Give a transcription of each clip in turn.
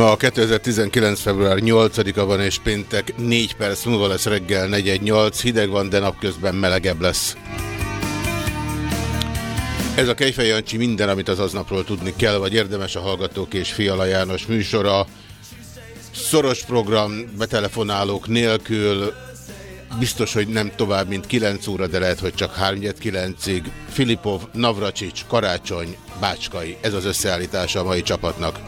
Ma a 2019. február 8-a van és péntek 4 perc múlva lesz reggel 418. Hideg van, de napközben melegebb lesz. Ez a Kejfej Jancsi minden, amit az aznapról tudni kell, vagy érdemes a Hallgatók és Fiala János műsora. Szoros program, betelefonálók nélkül, biztos, hogy nem tovább, mint 9 óra, de lehet, hogy csak 3-9-ig. Filipov, Navracsics, Karácsony, Bácskai. Ez az összeállítása a mai csapatnak.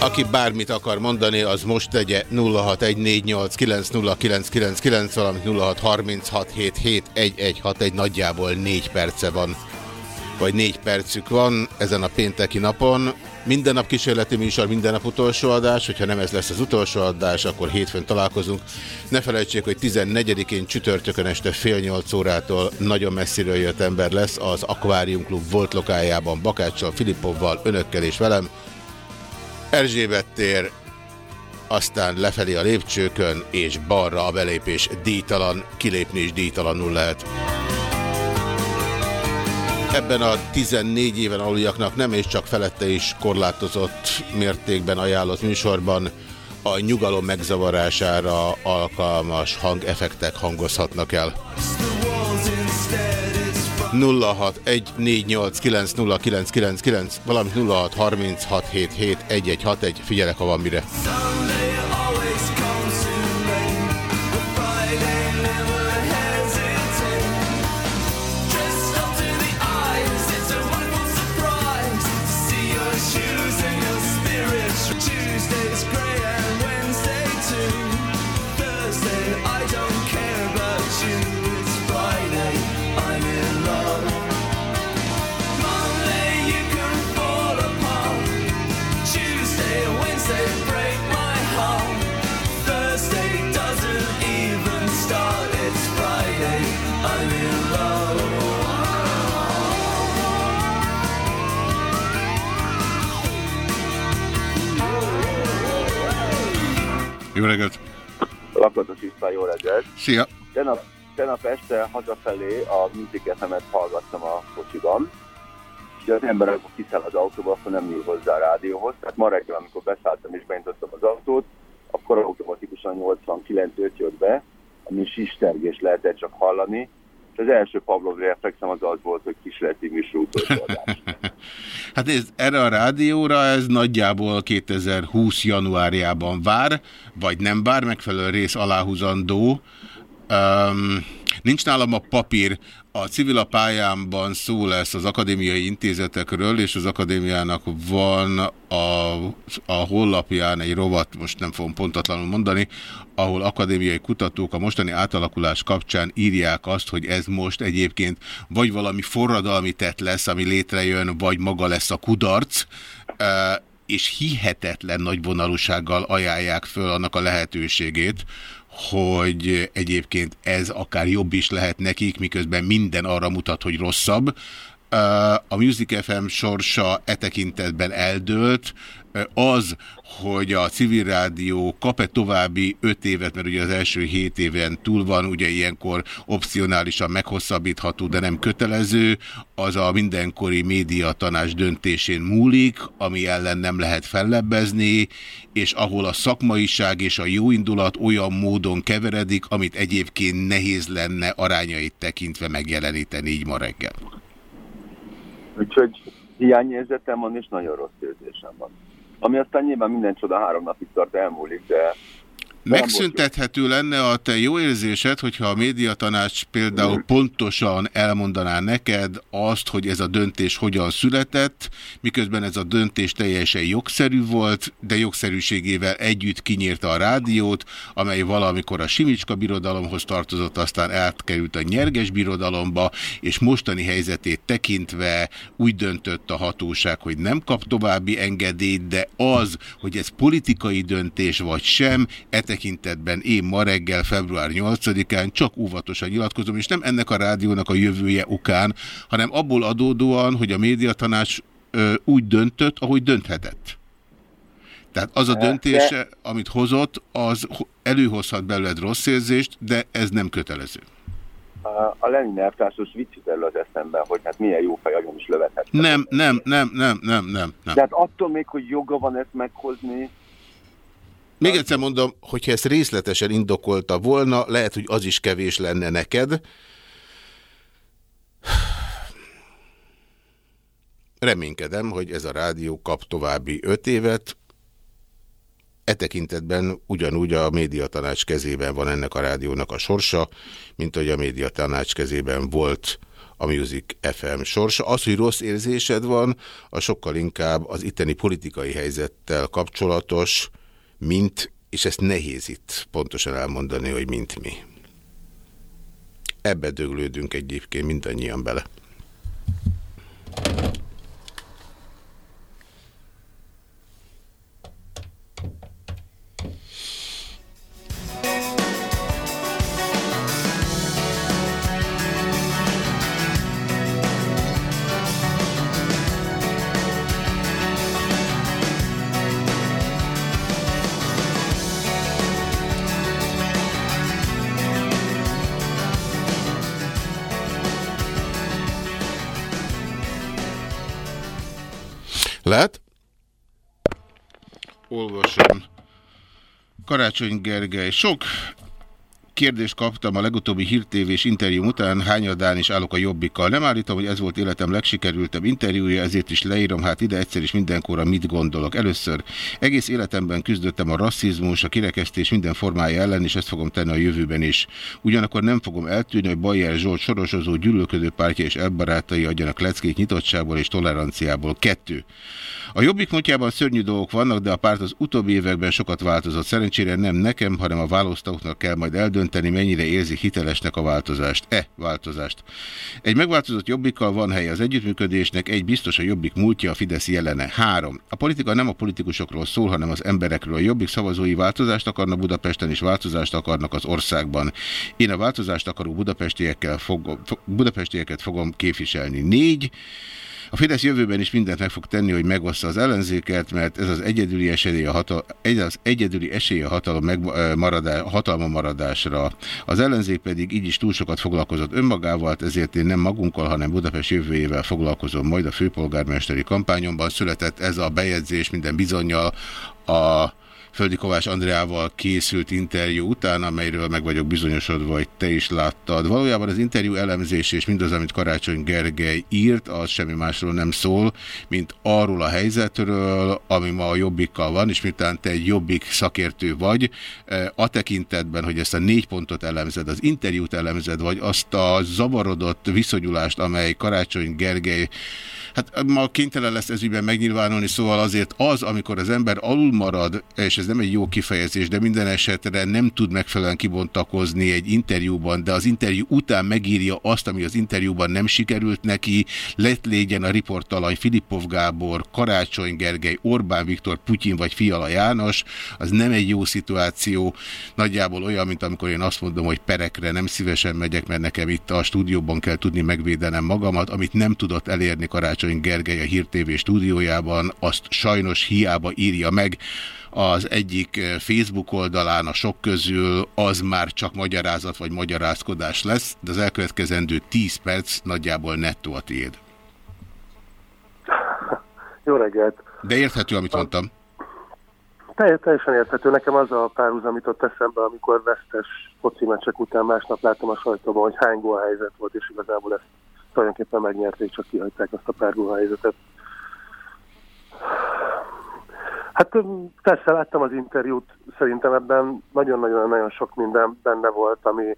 Aki bármit akar mondani, az most tegye 0614890999, valamint 0636771161, nagyjából 4 perce van, vagy 4 percük van ezen a pénteki napon. Minden nap kísérleti műsor, minden nap utolsó adás, hogyha nem ez lesz az utolsó adás, akkor hétfőn találkozunk. Ne felejtsék, hogy 14-én csütörtökön este fél nyolc órától nagyon messziről jött ember lesz az Aquarium Club volt lokájában Bakáccsal, Filippovval, önökkel és velem. Erzsébet tér, aztán lefelé a lépcsőkön, és balra a belépés díjtalan, kilépni is díjtalanul lehet. Ebben a 14 éven aluljaknak nem és csak felette is korlátozott mértékben ajánlott műsorban a nyugalom megzavarására alkalmas hangeffektek hangozhatnak el. 0614890999, valamint 0636771161, figyelek, ha van mire. Jó reggelt! Lakatos István, jó reggelt! Szia! Tenap, tenap este hazafelé a Music FM-et hallgattam a kocsiban, és az ember, amikor kiszáll az autóba, akkor nem nyúl hozzá a rádióhoz. Tehát ma reggel, amikor beszálltam és beintottam az autót, akkor automatikusan 89 5 jött be, ami sistergés lehetett csak hallani, és az első Pavlov reflexem az az volt, hogy kísérleti műsor Hát nézd, erre a rádióra ez nagyjából 2020 januárjában vár, vagy nem vár, megfelelő rész aláhúzandó. Um, nincs nálam a papír, a civil pályámban szó lesz az akadémiai intézetekről, és az akadémiának van a, a hollapján egy rovat, most nem fogom pontatlanul mondani, ahol akadémiai kutatók a mostani átalakulás kapcsán írják azt, hogy ez most egyébként vagy valami forradalmi tett lesz, ami létrejön, vagy maga lesz a kudarc, és hihetetlen nagy vonalúsággal ajánlják föl annak a lehetőségét, hogy egyébként ez akár jobb is lehet nekik, miközben minden arra mutat, hogy rosszabb. A Music FM sorsa e tekintetben eldőlt, az, hogy a civil rádió kap-e további öt évet, mert ugye az első hét éven túl van, ugye ilyenkor opcionálisan meghosszabbítható, de nem kötelező, az a mindenkori média tanács döntésén múlik, ami ellen nem lehet fellebbezni, és ahol a szakmaiság és a jóindulat olyan módon keveredik, amit egyébként nehéz lenne arányait tekintve megjeleníteni így ma reggel. Úgyhogy hiányérzetem van, és nagyon rossz érzésem van. Ami aztán nyilván minden csoda három napig tart elmúlik, de Megszüntethető lenne a te jó érzésed, hogyha a médiatanács például pontosan elmondaná neked azt, hogy ez a döntés hogyan született, miközben ez a döntés teljesen jogszerű volt, de jogszerűségével együtt kinyírta a rádiót, amely valamikor a Simicska birodalomhoz tartozott, aztán átkerült a nyerges birodalomba, és mostani helyzetét tekintve úgy döntött a hatóság, hogy nem kap további engedélyt, de az, hogy ez politikai döntés vagy sem, e tekintetben én ma reggel, február 8-án csak óvatosan nyilatkozom, és nem ennek a rádiónak a jövője okán, hanem abból adódóan, hogy a médiatanács ö, úgy döntött, ahogy dönthetett. Tehát az a döntése, amit hozott, az előhozhat belőled rossz érzést, de ez nem kötelező. a Lenin elvtársos vicc az eszemben, hogy hát milyen jó fej agyon is lövethet. Nem, nem, nem, nem, nem, nem, nem. Tehát attól még, hogy joga van ezt meghozni, még egyszer mondom, hogyha ezt részletesen indokolta volna, lehet, hogy az is kevés lenne neked. Reménykedem, hogy ez a rádió kap további öt évet. E tekintetben ugyanúgy a médiatanács kezében van ennek a rádiónak a sorsa, mint hogy a médiatanács kezében volt a Music FM sorsa. Az, hogy rossz érzésed van, a sokkal inkább az itteni politikai helyzettel kapcsolatos, mint, és ezt nehéz itt pontosan elmondani, hogy mint mi. Ebbe döglődünk egyébként mindannyian bele. Lehet? Olvasom. Karácsony Gergely. Sok kérdést kaptam a legutóbbi hírtévés interjú után, hányadán is állok a jobbikkal. Nem állítom, hogy ez volt életem legsikerültebb interjúja, ezért is leírom hát ide egyszer is mindenkorra mit gondolok. Először egész életemben küzdöttem a rasszizmus, a kirekesztés minden formája ellen, és ezt fogom tenni a jövőben is. Ugyanakkor nem fogom eltűnni, hogy Bajer Zsolt sorosozó gyűlölködő pártja és elbarátai adjanak leckék nyitottságból és toleranciából. Kettő. A jobbik múltjában szörnyű dolgok vannak, de a párt az utóbbi években sokat változott. Szerencsére nem nekem, hanem a választóknak kell majd eldönteni, mennyire érzi hitelesnek a változást. E változást. Egy megváltozott jobbikkal van hely az együttműködésnek, egy biztos a jobbik múltja, a Fidesz jelene. Három. A politika nem a politikusokról szól, hanem az emberekről. A jobbik szavazói változást akarnak Budapesten, és változást akarnak az országban. Én a változást akaró budapestiekkel fogom, budapestieket fogom képviselni. Négy. A Fidesz jövőben is mindent meg fog tenni, hogy megossza az ellenzéket, mert ez az egyedüli esély a, hatal egy az egyedüli esély a hatalom megmaradá hatalma maradásra. Az ellenzék pedig így is túl sokat foglalkozott önmagával, ezért én nem magunkkal, hanem Budapest jövőjével foglalkozom. Majd a főpolgármesteri kampányomban született ez a bejegyzés minden bizonyal a Földi Kovács Andreával készült interjú után, amelyről meg vagyok bizonyosodva, hogy te is láttad. Valójában az interjú elemzés és mindaz, amit Karácsony Gergely írt, az semmi másról nem szól, mint arról a helyzetről, ami ma a jobbikkal van, és miután te egy jobbik szakértő vagy, eh, a tekintetben, hogy ezt a négy pontot elemzed, az interjút elemzed, vagy azt a zavarodott viszonyulást, amely Karácsony Gergely Hát ma kénytelen lesz ezügyben megnyilvánulni, szóval azért az, amikor az ember alul marad, és ez nem egy jó kifejezés, de minden esetre nem tud megfelelően kibontakozni egy interjúban, de az interjú után megírja azt, ami az interjúban nem sikerült neki, lett légyen a riportalany Filippov Gábor, Karácsony Gergely, Orbán Viktor, Putyin vagy Fiala János, az nem egy jó szituáció, nagyjából olyan, mint amikor én azt mondom, hogy perekre nem szívesen megyek, mert nekem itt a stúdióban kell tudni megvédenem magamat, amit nem tudott elérni Karácsony Karácsony Gergely a Hír TV stúdiójában, azt sajnos hiába írja meg az egyik eh, Facebook oldalán a sok közül, az már csak magyarázat vagy magyarázkodás lesz, de az elkövetkezendő 10 perc nagyjából nettó a tiéd. Jó reggelt! De érthető, amit mondtam. Teljesen érthető. Nekem az a párhuzam jutott eszembe, amikor vesztes foci meccsek után másnap láttam a sajtóban, hogy hány gól helyzet volt, és igazából ezt tulajdonképpen megnyerték, csak kihagyták azt a párgó helyzetet. Hát persze láttam az interjút, szerintem ebben nagyon-nagyon-nagyon sok minden benne volt, ami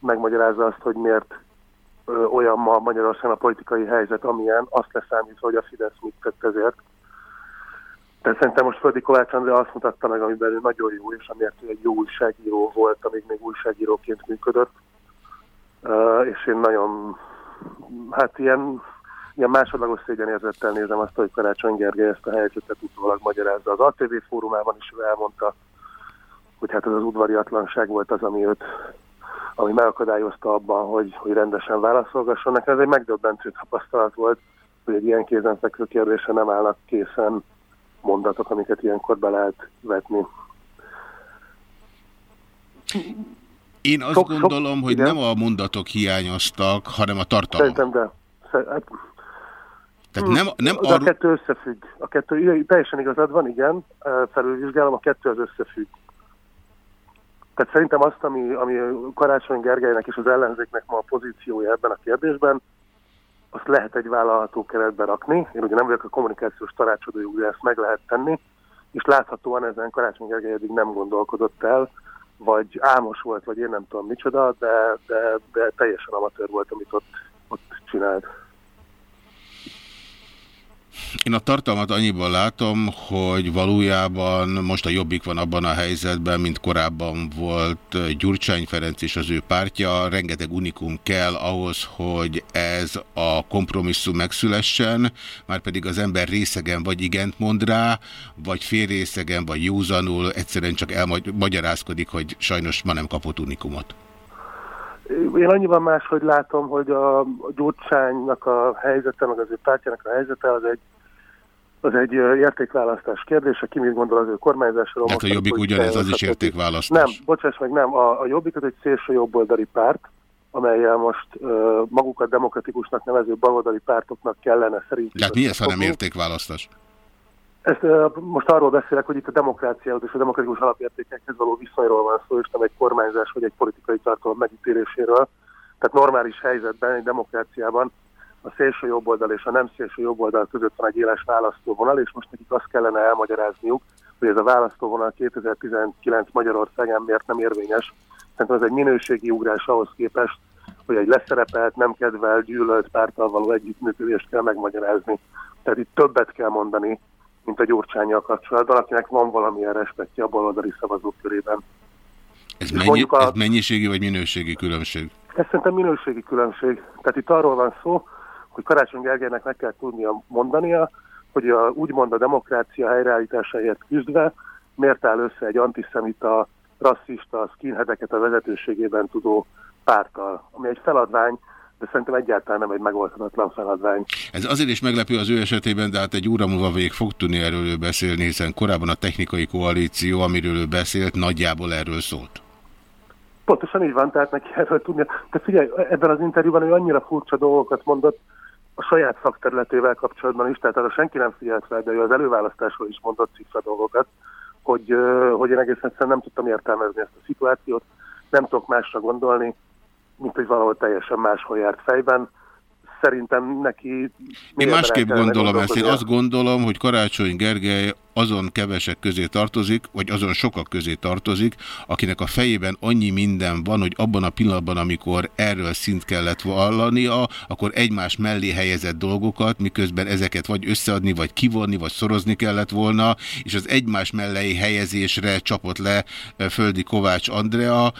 megmagyarázza azt, hogy miért olyan ma Magyarországon a politikai helyzet, amilyen, azt leszámítva, hogy a Fidesz mit tett ezért. De szerintem most Földi Kovács André azt mutatta meg, amiben ő nagyon jó, és amiért ő egy jó újságíró volt, amíg még újságíróként működött. És én nagyon hát ilyen, ilyen másodlagos szégyenérzettel nézem azt, hogy Karácsony Gergely ezt a helyzetet utólag magyarázza. Az ATV fórumában is ő elmondta, hogy hát ez az udvariatlanság volt az, ami őt ami megakadályozta abban, hogy, hogy rendesen válaszolgasson. Nekem ez egy megdöbbentő tapasztalat volt, hogy egy ilyen kézenfekvő kérdésre nem állnak készen mondatok, amiket ilyenkor be lehet vetni. Én azt sok, gondolom, sok, hogy igen. nem a mondatok hiányoztak, hanem a tartalom. Szerintem, de. Hát, Tehát nem, nem de a kettő összefügg. A kettő, teljesen igazad van, igen, felülvizsgálom, a kettő az összefügg. Tehát szerintem azt, ami, ami Karácsony Gergelynek és az ellenzéknek ma a pozíciója ebben a kérdésben, azt lehet egy vállalható keretbe rakni. Én ugye nem vagyok a kommunikációs tanácsadó, de ezt meg lehet tenni, és láthatóan ezen Karácsony Gergely eddig nem gondolkodott el, vagy álmos volt, vagy én nem tudom micsoda, de, de, de teljesen amatőr volt, amit ott, ott csinált. Én a tartalmat annyiban látom, hogy valójában most a Jobbik van abban a helyzetben, mint korábban volt Gyurcsány Ferenc és az ő pártja. Rengeteg unikum kell ahhoz, hogy ez a kompromisszum megszülessen, már pedig az ember részegen vagy igent mond rá, vagy fél részegen, vagy józanul, egyszerűen csak elmagyarázkodik, hogy sajnos ma nem kapott unikumot. Én annyiban máshogy látom, hogy a Gyurcsánynak a helyzete, meg az ő pártjának a helyzete az egy, az egy értékválasztás kérdése. Ki mit gondol az ő kormányzásról? Hát a Jobbik ugyanez, az is értékválasztás. Nem, bocsáss meg, nem. A, a Jobbik az egy szélső jobboldali párt, amelyel most uh, magukat demokratikusnak nevező baloldali pártoknak kellene szerintem. Tehát mi ez, ha nem értékválasztás? Ezt most arról beszélek, hogy itt a demokráciához és a demokratikus alapértékekhez való viszonyról van szó, és nem egy kormányzás vagy egy politikai tartalom megítéléséről. Tehát normális helyzetben, egy demokráciában a szélső jobboldal és a nem szélső jobboldal között van egy éles választóvonal, és most nekik azt kellene elmagyarázniuk, hogy ez a választóvonal 2019 Magyarországán miért nem érvényes. Szerintem ez egy minőségi ugrás ahhoz képest, hogy egy leszerepelt, nem kedvel, gyűlölt pártal való együttműködést kell megmagyarázni. Tehát itt többet kell mondani, mint a gyurcsányjal kapcsolatban, akinek van valamilyen respektje a baloldali szavazók körében. Ez, mennyi, a... ez mennyiségi vagy minőségi különbség? Ez szerintem minőségi különbség. Tehát itt arról van szó, hogy Karácsony Gergelynek meg kell tudnia mondania, hogy a, úgymond a demokrácia helyreállításáért küzdve miért áll össze egy antiszemita, rasszista, skinheadeket a vezetőségében tudó pártal, ami egy feladvány, de szerintem egyáltalán nem egy megoldhatatlan feladvány. Ez azért is meglepő az ő esetében, de hát egy óra múlva végig fog tudni erről beszélni, hiszen korábban a technikai koalíció, amiről ő beszélt, nagyjából erről szólt. Pontosan így van, tehát neki erről tudnia. De figyelj, ebben az interjúban ő annyira furcsa dolgokat mondott, a saját szakterületével kapcsolatban is, tehát arra senki nem figyelt fel, de ő az előválasztásról is mondott cifra dolgokat, hogy, hogy én egészen nem tudtam értelmezni ezt a szituációt, nem tudok másra gondolni, mint hogy valahol teljesen máshol járt fejben. Szerintem neki... Én másképp gondolom ezt. Én azt gondolom, hogy Karácsony Gergely azon kevesek közé tartozik, vagy azon sokak közé tartozik, akinek a fejében annyi minden van, hogy abban a pillanatban, amikor erről szint kellett vallania, akkor egymás mellé helyezett dolgokat, miközben ezeket vagy összeadni, vagy kivonni, vagy szorozni kellett volna, és az egymás mellé helyezésre csapott le Földi Kovács Andrea,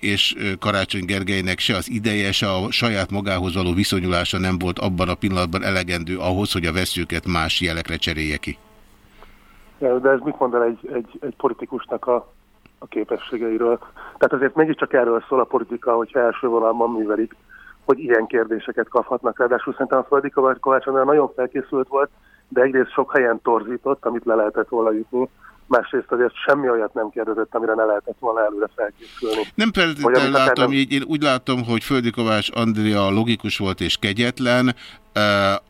és Karácsony Gergelynek se az ideje, se a saját magához való viszonyulása nem volt abban a pillanatban elegendő ahhoz, hogy a veszőket más jelekre cserélje ki. De ez mit mond el egy, egy, egy politikusnak a, a képességeiről? Tehát azért mégiscsak erről szól a politika, hogyha első vonalban művelik, hogy ilyen kérdéseket kaphatnak. Ráadásul szerintem a Földi Kovács nagyon felkészült volt, de egyrészt sok helyen torzított, amit le lehetett volna jutni, másrészt azért semmi olyat nem kérdezett, amire ne lehetett volna előre felkészülni. Nem feltétlenül látom, nem... így én úgy látom, hogy Földi Kovács Andrea logikus volt és kegyetlen,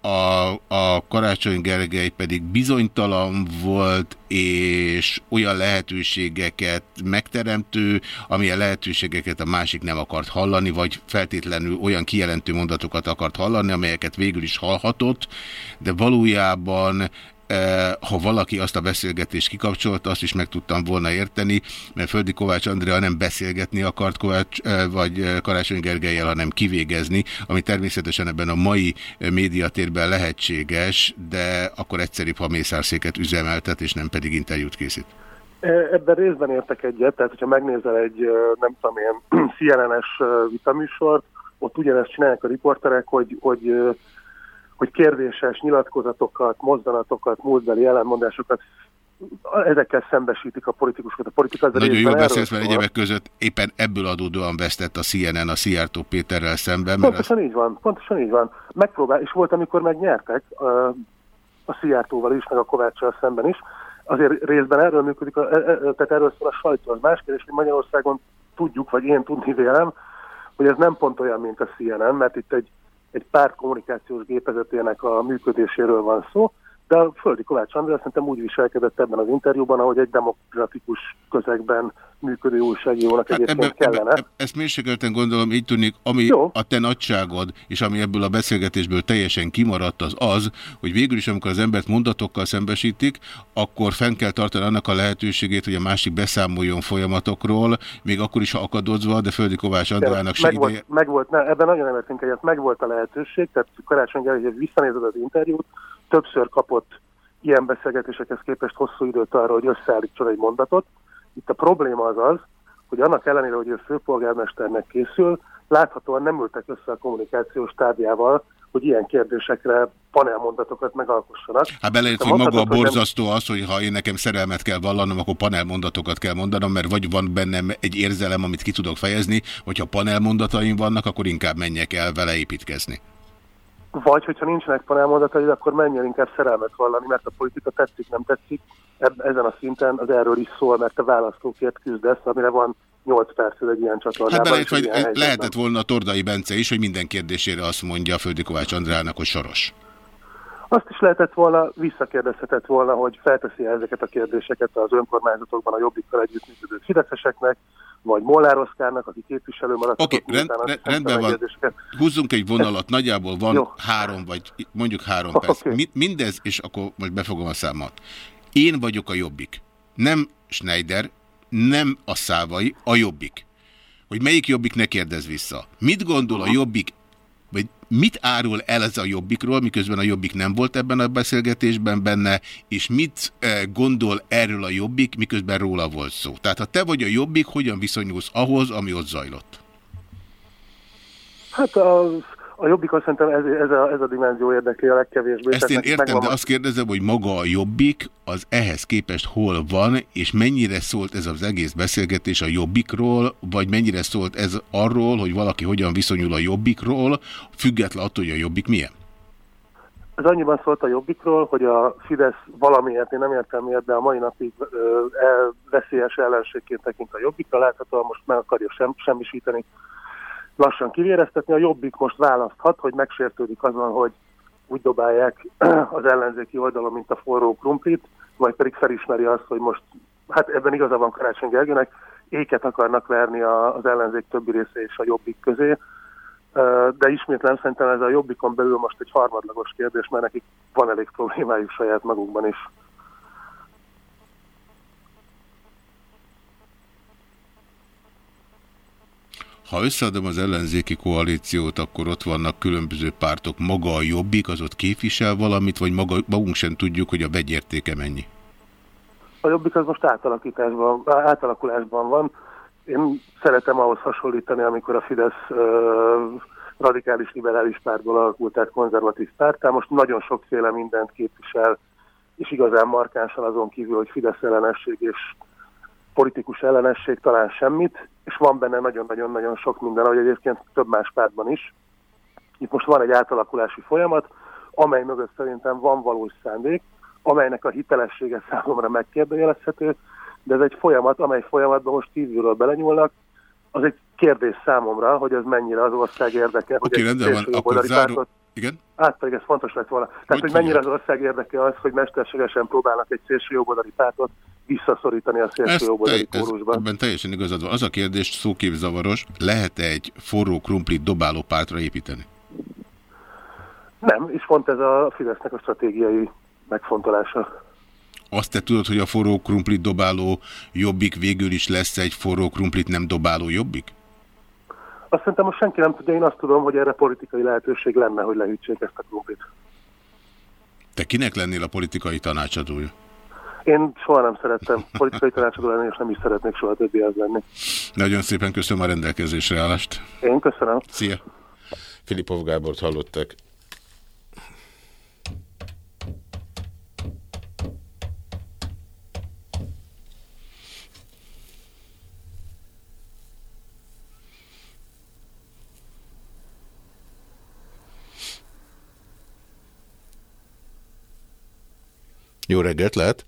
a, a Karácsony Gergely pedig bizonytalan volt, és olyan lehetőségeket megteremtő, amilyen lehetőségeket a másik nem akart hallani, vagy feltétlenül olyan kijelentő mondatokat akart hallani, amelyeket végül is hallhatott, de valójában ha valaki azt a beszélgetést kikapcsolta, azt is meg tudtam volna érteni, mert Földi Kovács Andrea nem beszélgetni akart Kovács, vagy Karácsony Gergelyel, hanem kivégezni, ami természetesen ebben a mai médiatérben lehetséges, de akkor egyszerűbb, ha mészárszéket üzemeltet, és nem pedig interjút készít. Ebben részben értek egyet, tehát hogyha megnézel egy, nem tudom én, CNN-es vitaműsort, ott ugyanezt csinálják a riporterek, hogy, hogy hogy kérdéses nyilatkozatokat, mozzanatokat, múltbeli ellenmondásokat ezekkel szembesítik a politikusokat. A politika Nagyon jól beszélsz, mert egyebek között éppen ebből adódóan vesztett a CNN a Szijjártó Péterrel szemben. Pontosan az... így van, pontosan így van. Megpróbál, és volt, amikor megnyertek a Szijjártóval is, meg a Kovácssal szemben is. Azért részben erről működik, a, e, e, tehát erről szól a sajtó. Az más kérdés, hogy Magyarországon tudjuk, vagy én tudni vélem, hogy ez nem pont olyan, mint a CNN, mert itt egy, egy párt kommunikációs gépezetének a működéséről van szó, de a Földi Kovács András szerintem úgy viselkedett ebben az interjúban, ahogy egy demokratikus közegben működő újságírónak hát egyébként ebbe, kellene. Ebbe, ezt mérsékelten gondolom, így tűnik, ami Jó. a te nagyságod, és ami ebből a beszélgetésből teljesen kimaradt, az az, hogy végül is, amikor az embert mondatokkal szembesítik, akkor fenn kell tartani annak a lehetőségét, hogy a másik beszámoljon folyamatokról, még akkor is, ha akadozva, de Földi Kovács Andrának se meg ideje... Meg volt, ne, ebben nagyon nem értünk egyet, meg volt a lehetőség, tehát Karácsony hogy visszanézed az interjút, többször kapott ilyen beszélgetésekhez képest hosszú időt arra, hogy összeállítson egy mondatot. Itt a probléma az az, hogy annak ellenére, hogy ő főpolgármesternek készül, láthatóan nem ültek össze a kommunikációs tárgyával, hogy ilyen kérdésekre panelmondatokat megalkossanak. Hát beleért, hogy maga a borzasztó nem... az, hogy ha én nekem szerelmet kell vallanom, akkor panelmondatokat kell mondanom, mert vagy van bennem egy érzelem, amit ki tudok fejezni, hogyha panelmondataim vannak, akkor inkább menjek el vele építkezni. Vagy, hogyha nincsenek panelmondataid, akkor menjen inkább szerelmet vallani, mert a politika tetszik, nem tetszik. Ezen a szinten az erről is szól, mert a választókért küzdesz, amire van 8 percet egy ilyen csatornában. Hát belejött, hogy lehetett volna a Tordai Bence is, hogy minden kérdésére azt mondja a Földi Kovács Andrának, hogy soros. Azt is lehetett volna, visszakérdezhetett volna, hogy felteszi -e ezeket a kérdéseket az önkormányzatokban a jobbikkal együttműködő fideszeseknek, vagy Molnár Oszkárnak, aki képviselő maradt. Oké, okay, rend, rend, rendben van. Húzzunk egy vonalat, nagyjából van Jó. három, vagy mondjuk három perc. Okay. Mindez, és akkor most befogom a számot. Én vagyok a jobbik. Nem Schneider, nem a szávai, a jobbik. Hogy melyik jobbik, ne kérdez vissza. Mit gondol a jobbik vagy mit árul el ez a Jobbikról, miközben a Jobbik nem volt ebben a beszélgetésben benne, és mit eh, gondol erről a Jobbik, miközben róla volt szó. Tehát ha te vagy a Jobbik, hogyan viszonyulsz ahhoz, ami ott zajlott? Hát az a jobbikon szerintem ez, ez, a, ez a dimenzió érdekli a legkevésbé. Ezt én értem, megvan... de azt kérdezem, hogy maga a jobbik az ehhez képest hol van, és mennyire szólt ez az egész beszélgetés a jobbikról, vagy mennyire szólt ez arról, hogy valaki hogyan viszonyul a jobbikról, független attól, hogy a jobbik milyen? Ez annyiban szólt a jobbikról, hogy a Fidesz valamiért, én nem értem miért, de a mai napig ö, el, veszélyes ellenségként tekint a jobbikra, láthatóan most meg akarja sem, semmisíteni lassan kivéreztetni. A Jobbik most választhat, hogy megsértődik azon, hogy úgy dobálják az ellenzéki oldalon, mint a forró krumplit, vagy pedig felismeri azt, hogy most, hát ebben igaza van Karácsony Gergőnek, éket akarnak verni az ellenzék többi része és a Jobbik közé. De ismétlen szerintem ez a Jobbikon belül most egy harmadlagos kérdés, mert nekik van elég problémájuk saját magukban is. Ha összeadom az ellenzéki koalíciót, akkor ott vannak különböző pártok. Maga a jobbik, az ott képvisel valamit, vagy maga, magunk sem tudjuk, hogy a vegyértéke mennyi? A jobbik az most átalakításban, átalakulásban van. Én szeretem ahhoz hasonlítani, amikor a Fidesz uh, radikális liberális pártból alakult át konzervatív pártá. Most nagyon sokféle mindent képvisel, és igazán markánsan azon kívül, hogy Fidesz ellenesség és politikus ellenesség talán semmit, és van benne nagyon-nagyon-nagyon sok minden, ahogy egyébként több más pártban is. Itt most van egy átalakulási folyamat, amely mögött szerintem van valós szándék, amelynek a hitelessége számomra megkérdőjelezhető, de ez egy folyamat, amely folyamatban most kívülről belenyúlnak. Az egy kérdés számomra, hogy ez mennyire az ország érdeke, okay, hogy rendben van, akkor záró... Igen? Hát pedig ez fontos lett volna. Tehát, hogy, hogy mennyire az ország érdeke az, hogy mesterségesen próbálnak egy szélső jobboldali pártot visszaszorítani a szélső jobboldali kórusban. Ebben teljesen igazad van. Az a kérdés szóképzavaros, lehet-e egy forró krumplit dobáló pártra építeni? Nem, és pont ez a Fidesznek a stratégiai megfontolása. Azt te tudod, hogy a forró krumplit dobáló jobbik végül is lesz egy forró krumplit nem dobáló jobbik? Azt szerintem most senki nem tudja, én azt tudom, hogy erre politikai lehetőség lenne, hogy lehűtsék ezt a krumplit. Te kinek lennél a politikai tanácsadója? Én soha nem szerettem politikai tanácsadó lenni, és nem is szeretnék soha többi az lenni. Nagyon szépen köszönöm a rendelkezésre állást. Én köszönöm. Szia! Filipov Gábort hallottak. Jó reggelt, lehet?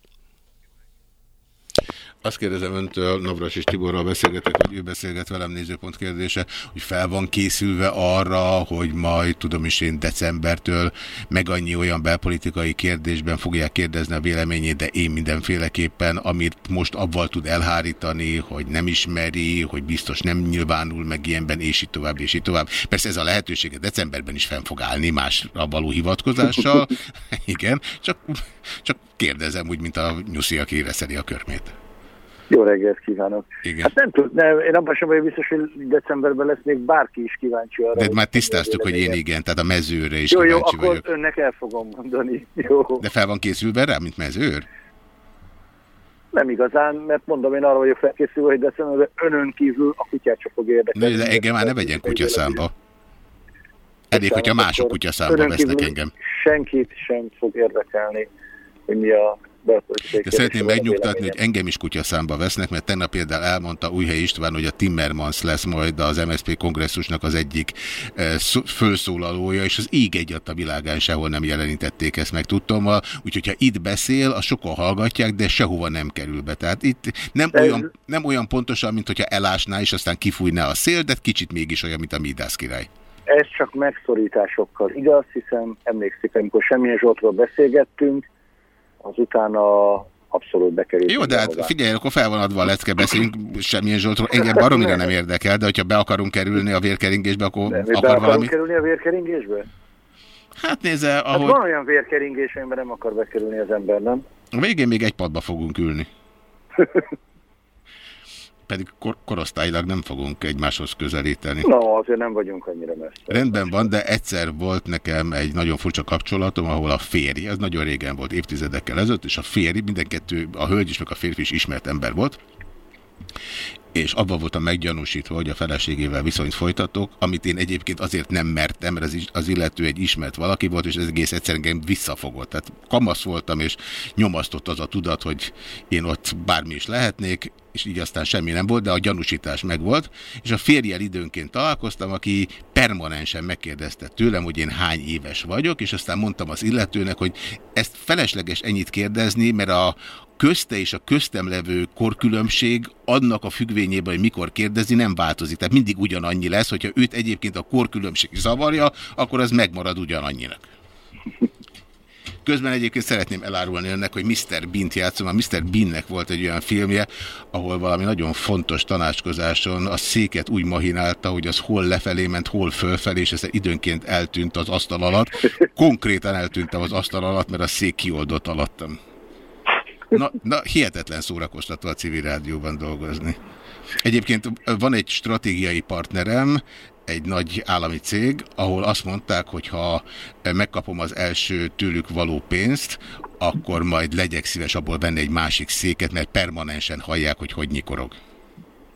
Azt kérdezem öntől, Navras és Tiborral beszélgetek, hogy ő beszélget velem nézőpont kérdése, hogy fel van készülve arra, hogy majd, tudom is én, decembertől meg annyi olyan belpolitikai kérdésben fogják kérdezni a véleményét, de én mindenféleképpen, amit most abval tud elhárítani, hogy nem ismeri, hogy biztos nem nyilvánul meg ilyenben, és így tovább, és így tovább. Persze ez a lehetősége decemberben is fenn fog állni másra való hivatkozással. Igen, csak, csak kérdezem úgy, mint a nyuszi, aki reszeli a körmét. Jó reggelt kívánok. Igen. Hát nem tud, nem, én abban sem vagyok biztos, hogy decemberben lesz még bárki is kíváncsi arra. De már tisztáztuk, hogy én igen, tehát a mezőre is jó, jó, kíváncsi akkor vagyok. önnek el fogom mondani. Jó. De fel van készülve rá, mint mezőr? Nem igazán, mert mondom, én arra vagyok felkészülve, hogy decemberben önön kívül a kutyát csak fog érdekelni. De, engem már ne vegyen kutyaszámba. Elég, hogyha mások kutyaszámba vesznek engem. Senkit sem fog érdekelni, hogy mi a De szeretném a megnyugtatni, hogy engem is kutyaszámba vesznek, mert tegnap például elmondta Újhely István, hogy a Timmermans lesz majd az MSZP kongresszusnak az egyik eh, szó- fölszólalója, és az ég egyat a világán sehol nem jelenítették ezt meg tudtommal, úgyhogy ha itt beszél, azt sokan hallgatják, de sehova nem kerül be. Tehát itt nem, Ez- olyan, nem olyan pontosan, mint hogyha elásná, és aztán kifújná a szél, de kicsit mégis olyan, mint a Midász király. Ez csak megszorításokkal igaz, hiszen emlékszik, amikor semmilyen Zsoltról beszélgettünk, azután a abszolút bekerült. Jó, de hát figyelj, akkor fel van adva a lecke, beszélünk semmilyen Zsoltról. Engem baromira nem érdekel, de hogyha be akarunk kerülni a vérkeringésbe, akkor De mi be akar akarunk valami... kerülni a vérkeringésbe? Hát nézze, Hát ahogy van olyan vérkeringés, amiben nem akar bekerülni az ember, nem? a végén még egy padba fogunk ülni. Pedig kor korosztályilag nem fogunk egymáshoz közelíteni. Na, azért nem vagyunk annyira messze. Rendben van, de egyszer volt nekem egy nagyon furcsa kapcsolatom, ahol a férj, ez nagyon régen volt, évtizedekkel ezelőtt, és a férj, minden kettő, a hölgy is, meg a férfi is ismert ember volt, és abban voltam meggyanúsítva, hogy a feleségével viszonyt folytatok, amit én egyébként azért nem mertem, mert az, illető egy ismert valaki volt, és ez egész egyszerűen engem visszafogott. Tehát kamasz voltam, és nyomasztott az a tudat, hogy én ott bármi is lehetnék, és így aztán semmi nem volt, de a gyanúsítás megvolt, és a férjel időnként találkoztam, aki permanensen megkérdezte tőlem, hogy én hány éves vagyok, és aztán mondtam az illetőnek, hogy ezt felesleges ennyit kérdezni, mert a közte és a köztem levő korkülönbség annak a függvényében, hogy mikor kérdezi, nem változik. Tehát mindig ugyanannyi lesz, hogyha őt egyébként a korkülönbség zavarja, akkor az megmarad ugyanannyinak. Közben egyébként szeretném elárulni önnek, hogy Mr. Bean-t játszom. A Mr. Beannek volt egy olyan filmje, ahol valami nagyon fontos tanácskozáson a széket úgy mahinálta, hogy az hol lefelé ment, hol fölfelé, és ez időnként eltűnt az asztal alatt. Konkrétan eltűntem az asztal alatt, mert a szék kioldott alattam. Na, na, hihetetlen szórakoztató a civil rádióban dolgozni. Egyébként van egy stratégiai partnerem, egy nagy állami cég, ahol azt mondták, hogy ha megkapom az első tőlük való pénzt, akkor majd legyek szíves abból venni egy másik széket, mert permanensen hallják, hogy hogy nyikorog.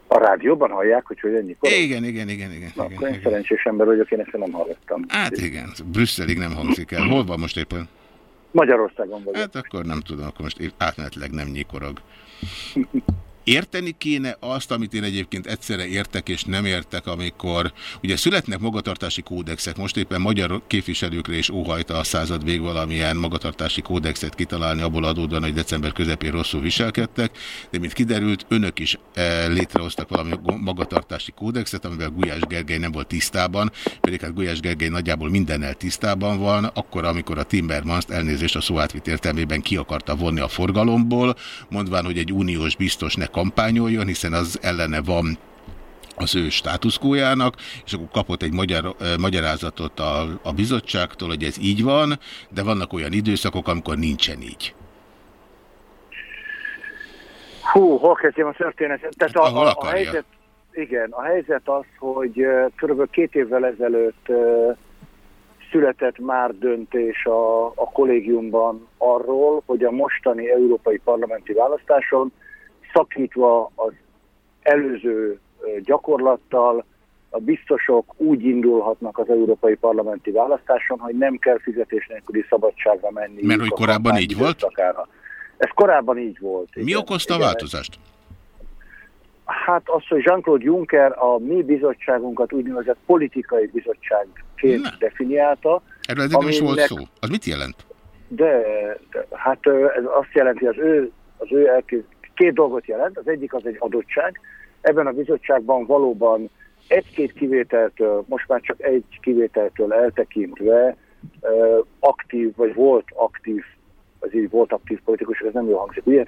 A rádióban hallják, hogy hogy ennyi korog? Igen, igen, igen, igen. Na, igen, akkor én igen. szerencsés ember vagyok, én ezt nem hallottam. Hát igen, Brüsszelig nem hangzik el. Hol van most éppen? Magyarországon vagyok. Hát akkor nem tudom, akkor most átmenetileg nem nyikorog. Érteni kéne azt, amit én egyébként egyszerre értek és nem értek, amikor ugye születnek magatartási kódexek, most éppen magyar képviselőkre is óhajta a század vég valamilyen magatartási kódexet kitalálni, abból adódóan, hogy december közepén rosszul viselkedtek, de mint kiderült, önök is e, létrehoztak valami magatartási kódexet, amivel Gulyás Gergely nem volt tisztában, pedig hát Gulyás Gergely nagyjából mindennel tisztában van, akkor, amikor a Timmermans elnézést a szó átvit értelmében ki akarta vonni a forgalomból, mondván, hogy egy uniós biztos ne kampányoljon, hiszen az ellene van az ő státuszkójának, és akkor kapott egy magyar, magyarázatot a, a bizottságtól, hogy ez így van, de vannak olyan időszakok, amikor nincsen így. Hú, hol kezdjem a történetet? Tehát Hát, a, a, a helyzet, igen, a helyzet az, hogy kb. két évvel ezelőtt született már döntés a, a kollégiumban arról, hogy a mostani európai parlamenti választáson szakítva az előző gyakorlattal a biztosok úgy indulhatnak az európai parlamenti választáson, hogy nem kell fizetés nélküli szabadságra menni. Mert hogy korábban így volt? Ez korábban így volt. Mi igen. okozta a Igen. változást? Hát az, hogy Jean-Claude Juncker a mi bizottságunkat úgynevezett politikai bizottságként Na. definiálta, Erről eddig is volt szó. Az mit jelent? de, de hát ez azt jelenti, az ő, az ő elkép, két dolgot jelent. Az egyik az egy adottság. Ebben a bizottságban valóban egy-két kivételtől, most már csak egy kivételtől eltekintve aktív, vagy volt aktív, az így volt aktív politikus, ez nem jó hangzik, ugye?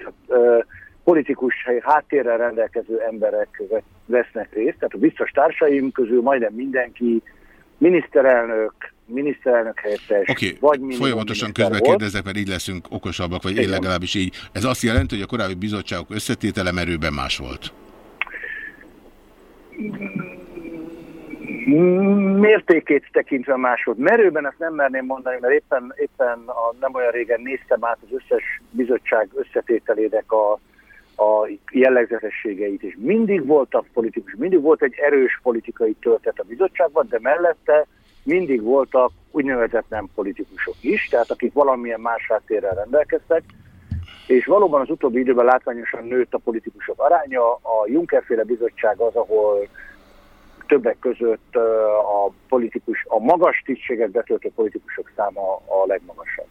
politikus háttérrel rendelkező emberek vesznek részt, tehát a biztos társaim közül majdnem mindenki miniszterelnök, miniszterelnök helyettes, okay. vagy Folyamatosan közben kérdezek, mert így leszünk okosabbak, vagy Igen. én legalábbis így. Ez azt jelenti, hogy a korábbi bizottságok összetétele merőben más volt? Mértékét tekintve más volt. Merőben ezt nem merném mondani, mert éppen, éppen a, nem olyan régen néztem át az összes bizottság összetételének a a jellegzetességeit, és mindig voltak politikus, mindig volt egy erős politikai töltet a bizottságban, de mellette mindig voltak úgynevezett nem politikusok is, tehát akik valamilyen más háttérrel rendelkeztek, és valóban az utóbbi időben látványosan nőtt a politikusok aránya. A Juncker-féle bizottság az, ahol többek között a politikus, a magas tisztséget betöltő politikusok száma a legmagasabb.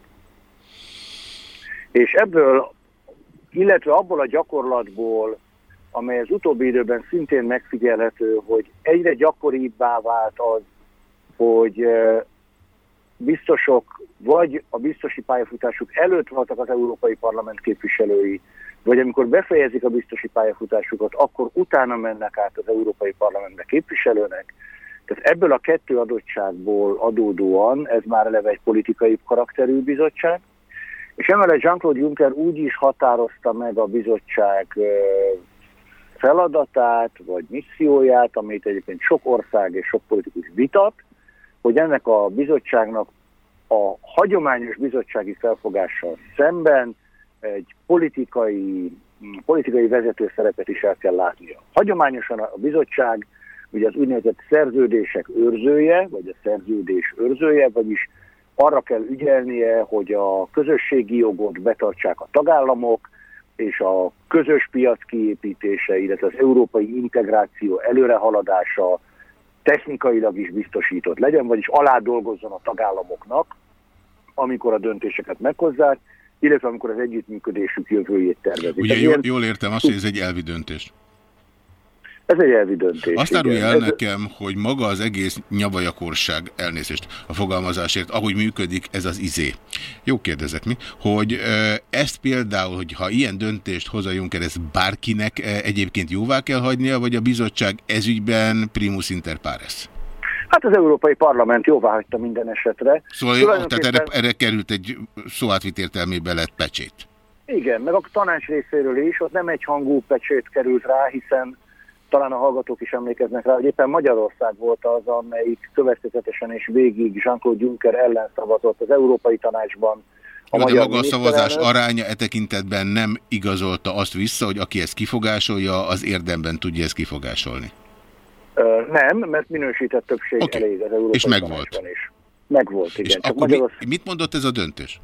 És ebből illetve abból a gyakorlatból, amely az utóbbi időben szintén megfigyelhető, hogy egyre gyakoribbá vált az, hogy biztosok vagy a biztosi pályafutásuk előtt voltak az Európai Parlament képviselői, vagy amikor befejezik a biztosi pályafutásukat, akkor utána mennek át az Európai Parlamentbe képviselőnek. Tehát ebből a kettő adottságból adódóan ez már eleve egy politikai karakterű bizottság, és emellett Jean-Claude Juncker úgy is határozta meg a bizottság feladatát, vagy misszióját, amit egyébként sok ország és sok politikus vitat, hogy ennek a bizottságnak a hagyományos bizottsági felfogással szemben egy politikai, politikai vezető szerepet is el kell látnia. Hagyományosan a bizottság ugye az úgynevezett szerződések őrzője, vagy a szerződés őrzője, vagyis arra kell ügyelnie, hogy a közösségi jogot betartsák a tagállamok, és a közös piac kiépítése, illetve az európai integráció előrehaladása technikailag is biztosított legyen, vagyis alá dolgozzon a tagállamoknak, amikor a döntéseket meghozzák, illetve amikor az együttműködésük jövőjét tervezik. Ugye jól, jól értem azt, hogy ez egy elvi döntés. Ez egy elvi döntés. Azt árulja el nekem, hogy maga az egész nyavajakorság, elnézést a fogalmazásért, ahogy működik ez az izé. Jó kérdezek mi, hogy ezt például, hogy ha ilyen döntést hoz a Juncker, ez bárkinek egyébként jóvá kell hagynia, vagy a bizottság ezügyben primus inter pares? Hát az Európai Parlament jóvá hagyta minden esetre. Szóval tehát erre, erre került egy szóátvit értelmében lett pecsét. Igen, meg a tanács részéről is, ott nem egy hangú pecsét került rá, hiszen talán a hallgatók is emlékeznek rá, hogy éppen Magyarország volt az, amelyik következetesen és végig Jean-Claude Juncker ellen szavazott az Európai Tanácsban. A Jó, de maga a szavazás aránya e tekintetben nem igazolta azt vissza, hogy aki ezt kifogásolja, az érdemben tudja ezt kifogásolni. Nem, mert minősített többség okay. elég az Európai És megvolt. is. Megvolt, igen. És Csak akkor Magyarország... mit, mit mondott ez a döntés?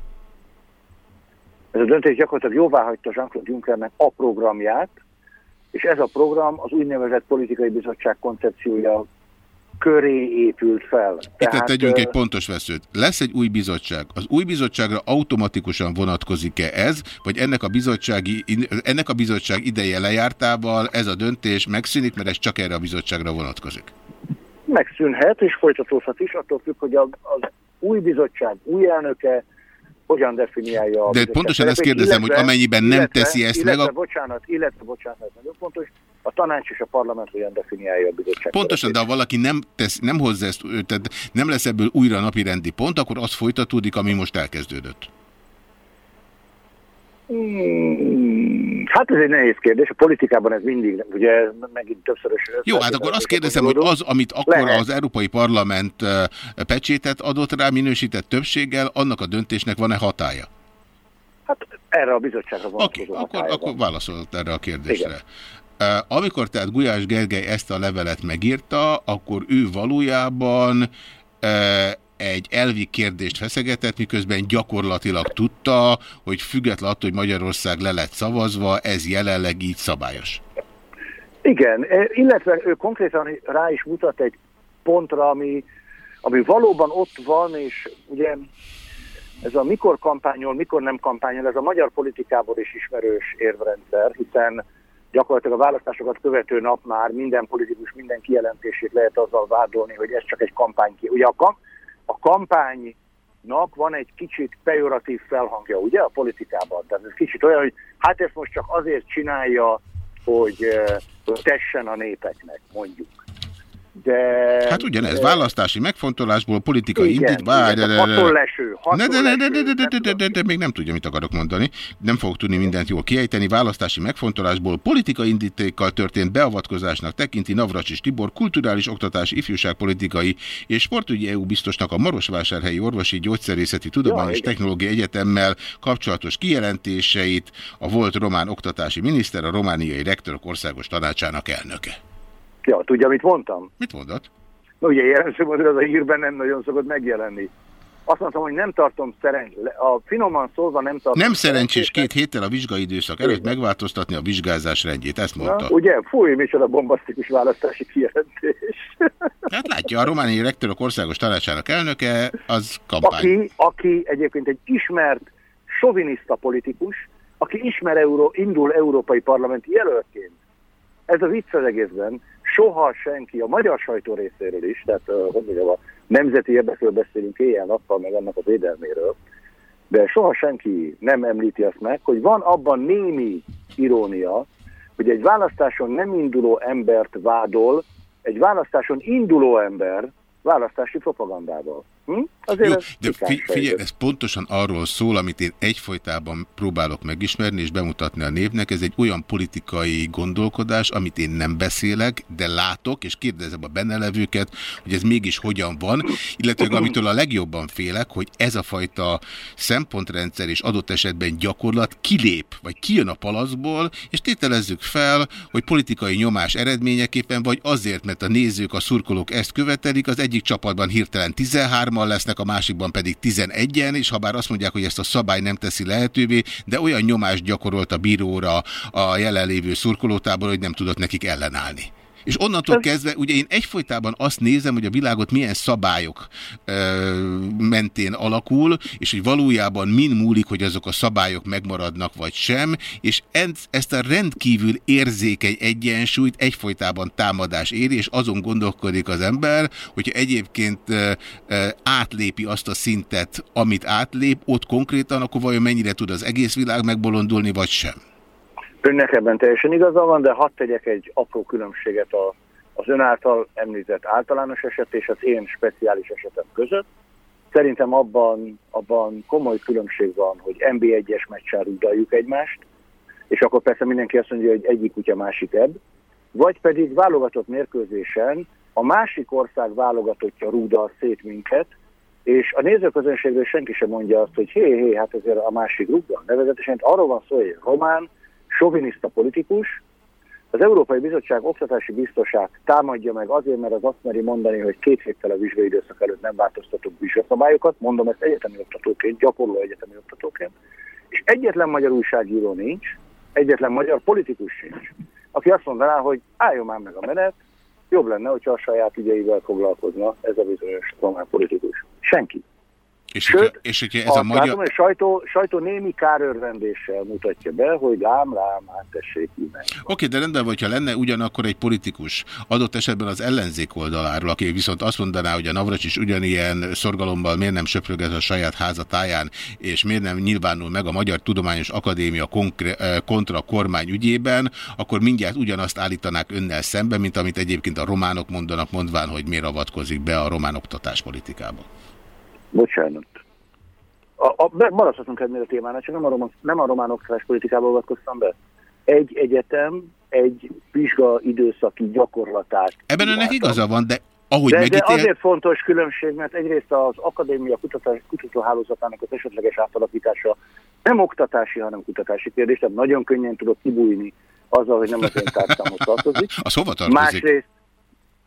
Ez a döntés gyakorlatilag jóvá hagyta Jean-Claude Junckernek a programját, és ez a program az úgynevezett politikai bizottság koncepciója köré épült fel. Tehát, Itt tegyünk egy pontos veszőt. Lesz egy új bizottság. Az új bizottságra automatikusan vonatkozik-e ez, vagy ennek a, bizottsági, ennek a bizottság ideje lejártával ez a döntés megszűnik, mert ez csak erre a bizottságra vonatkozik? Megszűnhet, és folytatódhat is, attól függ, hogy az új bizottság új elnöke hogyan definiálja a De pontosan ezt kérdezem, illetve, hogy amennyiben nem illetve, teszi ezt illetve, meg... A... Bocsánat, illetve, bocsánat, nagyon fontos, a tanács és a parlament hogyan definiálja a bizottság. Pontosan, de ha valaki nem, tesz, nem hozza ezt, tehát nem lesz ebből újra napirendi pont, akkor az folytatódik, ami most elkezdődött. Hmm, hát ez egy nehéz kérdés. A politikában ez mindig, ugye megint többszörös... Jó, hát akkor azt kérdezem, hogy az, amit akkor Lehet. az Európai Parlament pecsétet adott rá minősített többséggel, annak a döntésnek van-e hatája? Hát erre a bizottságra van. Oké, okay, akkor, akkor válaszolt erre a kérdésre. Igen. Amikor tehát Gulyás Gergely ezt a levelet megírta, akkor ő valójában egy elvi kérdést feszegetett, miközben gyakorlatilag tudta, hogy független attól, hogy Magyarország le lett szavazva, ez jelenleg így szabályos. Igen, e, illetve ő konkrétan rá is mutat egy pontra, ami, ami valóban ott van, és ugye ez a mikor kampányol, mikor nem kampányol, ez a magyar politikából is ismerős érvrendszer, hiszen gyakorlatilag a választásokat követő nap már minden politikus minden kijelentését lehet azzal vádolni, hogy ez csak egy kampány ki. Ugye a, a kampánynak van egy kicsit pejoratív felhangja, ugye a politikában. Tehát ez kicsit olyan, hogy hát ezt most csak azért csinálja, hogy, eh, tessen a népeknek, mondjuk. De, hát ugyanez, választási megfontolásból, politikai indít, várj, de, de, de, de, de, még nem tudja, mit akarok mondani. Nem fogok tudni mindent jól kiejteni. Választási megfontolásból politikai indítékkal történt beavatkozásnak tekinti Navracsis Tibor kulturális oktatási, ifjúságpolitikai és sportügyi EU biztosnak a Marosvásárhelyi Orvosi Gyógyszerészeti Tudományos Technológiai Egyetemmel kapcsolatos kijelentéseit a volt román oktatási miniszter, a romániai rektorok országos tanácsának elnöke. Ja, tudja, mit mondtam? Mit mondott? No, ugye jelenső hogy az a hírben nem nagyon szokott megjelenni. Azt mondtam, hogy nem tartom szerencsés. A finoman szólva nem tartom Nem szerencsés két héttel a vizsgaidőszak előtt megváltoztatni a vizsgázás rendjét, ezt mondta. Na, ugye, fúj, micsoda bombasztikus választási kijelentés. Hát látja, a romániai rektorok országos tanácsának elnöke, az kampány. Aki, aki egyébként egy ismert soviniszta politikus, aki ismer Euró, indul európai parlamenti jelöltként. Ez a vicc az egészben, soha senki, a magyar sajtó részéről is, tehát hogy mondjam, a nemzeti érdekről beszélünk éjjel-nappal meg annak a védelméről, de soha senki nem említi azt meg, hogy van abban némi irónia, hogy egy választáson nem induló embert vádol, egy választáson induló ember választási propagandával. Hm? Azért Jó, de fi figyelj, ez pontosan arról szól, amit én egyfolytában próbálok megismerni és bemutatni a népnek. Ez egy olyan politikai gondolkodás, amit én nem beszélek, de látok, és kérdezem a bennelevőket, hogy ez mégis hogyan van, illetve amitől a legjobban félek, hogy ez a fajta szempontrendszer és adott esetben gyakorlat kilép, vagy kijön a palaszból, és tételezzük fel, hogy politikai nyomás eredményeképpen, vagy azért, mert a nézők, a szurkolók ezt követelik, az egyik csapatban hirtelen 13 hárman lesznek, a másikban pedig 11-en, és ha bár azt mondják, hogy ezt a szabály nem teszi lehetővé, de olyan nyomást gyakorolt a bíróra a jelenlévő szurkolótából, hogy nem tudott nekik ellenállni. És onnantól kezdve, ugye én egyfolytában azt nézem, hogy a világot milyen szabályok ö, mentén alakul, és hogy valójában min múlik, hogy azok a szabályok megmaradnak vagy sem, és ezt a rendkívül érzékeny egyensúlyt egyfolytában támadás éri, és azon gondolkodik az ember, hogyha egyébként ö, ö, átlépi azt a szintet, amit átlép, ott konkrétan, akkor vajon mennyire tud az egész világ megbolondulni, vagy sem? Önnek ebben teljesen igaza van, de hadd tegyek egy apró különbséget a, az ön által említett általános eset és az én speciális esetem között. Szerintem abban, abban komoly különbség van, hogy NB1-es meccsen rúdaljuk egymást, és akkor persze mindenki azt mondja, hogy egyik kutya másik ebb, vagy pedig válogatott mérkőzésen a másik ország válogatottja rúdal szét minket, és a nézőközönségről senki sem mondja azt, hogy hé, hé, hát ezért a másik rúdal. Nevezetesen arról van szó, hogy román, soviniszta politikus, az Európai Bizottság oktatási biztosát támadja meg azért, mert az azt meri mondani, hogy két héttel a vizsgai időszak előtt nem változtatok vizsgaszabályokat, mondom ezt egyetemi oktatóként, gyakorló egyetemi oktatóként, és egyetlen magyar újságíró nincs, egyetlen magyar politikus sincs, aki azt mondaná, hogy álljon már meg a menet, jobb lenne, hogyha a saját ügyeivel foglalkozna ez a bizonyos politikus. Senki. És, Sőt, hogyha, és hogyha ez a magyar... Látom, hogy sajtó, sajtó némi kárörvendéssel mutatja be, hogy lám, lám, hát tessék Oké, okay, de rendben, hogyha lenne ugyanakkor egy politikus, adott esetben az ellenzék oldaláról, aki viszont azt mondaná, hogy a Navracs is ugyanilyen szorgalommal miért nem söpröget a saját házatáján, és miért nem nyilvánul meg a Magyar Tudományos Akadémia eh, kontra kormány ügyében, akkor mindjárt ugyanazt állítanák önnel szembe, mint amit egyébként a románok mondanak, mondván, hogy miért avatkozik be a román oktatáspolitikába. Bocsánat. A, a, maradhatunk ennél a témánál, csak nem a, román, nem a román oktatáspolitikába avatkoztam be. Egy egyetem, egy vizsga időszaki gyakorlatát. Ebben önnek igaza van, de ahogy de, megítél... de azért fontos különbség, mert egyrészt az akadémia kutatás, kutatóhálózatának az esetleges átalakítása nem oktatási, hanem kutatási kérdés, tehát nagyon könnyen tudok kibújni azzal, hogy nem az én tárcámhoz tartozik. Az hova tartozik? Másrészt,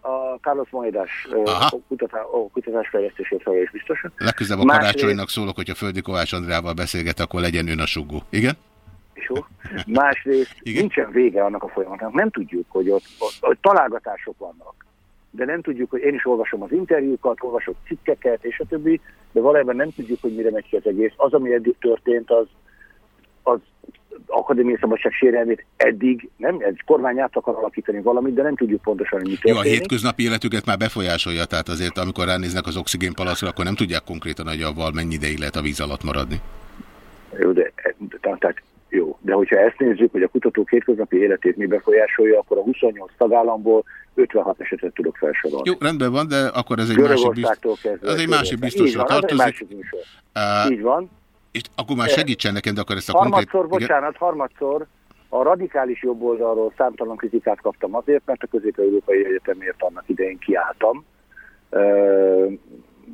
a Carlos Moedas kutatá, kutatásfejlesztésért felelős biztos. Legközelebb a Más karácsonynak szólok, hogyha Földi Kovács Andrával beszélget, akkor legyen ön a sugó. Igen? Jó. Másrészt Igen? nincsen vége annak a folyamatnak. Nem tudjuk, hogy ott, ott, ott találgatások vannak. de nem tudjuk, hogy én is olvasom az interjúkat, olvasok cikkeket, és a többi, de valójában nem tudjuk, hogy mire megy ki az egész. Az, ami eddig történt, az, az akadémiai szabadság sérelmét eddig nem, egy kormány át akar alakítani valamit, de nem tudjuk pontosan, hogy mi történik. Jó, a hétköznapi életüket már befolyásolja, tehát azért amikor ránéznek az oxigénpalaszra, akkor nem tudják konkrétan, hogy avval mennyi ideig lehet a víz alatt maradni. Jó, de, de tehát jó. De hogyha ezt nézzük, hogy a kutatók hétköznapi életét mi befolyásolja, akkor a 28 tagállamból 56 esetet tudok felsorolni. Jó, rendben van, de akkor ez egy másik biztos. Ez egy másik biztosra tartozik. Másik Így van. És akkor már segítsen nekem, de akkor ezt a harmadszor, konkrét... bocsánat, igen? harmadszor a radikális jobb oldalról számtalan kritikát kaptam azért, mert a Közép-Európai Egyetemért annak idején kiálltam.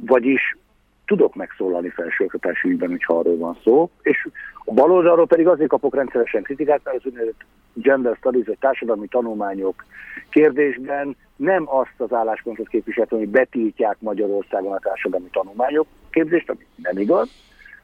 Vagyis tudok megszólalni felsőoktatási ügyben, hogyha arról van szó, és a baloldalról pedig azért kapok rendszeresen kritikát, mert az úgynevezett gender studies, vagy társadalmi tanulmányok kérdésben nem azt az álláspontot képviseltem, hogy betiltják Magyarországon a társadalmi tanulmányok képzést, ami nem igaz,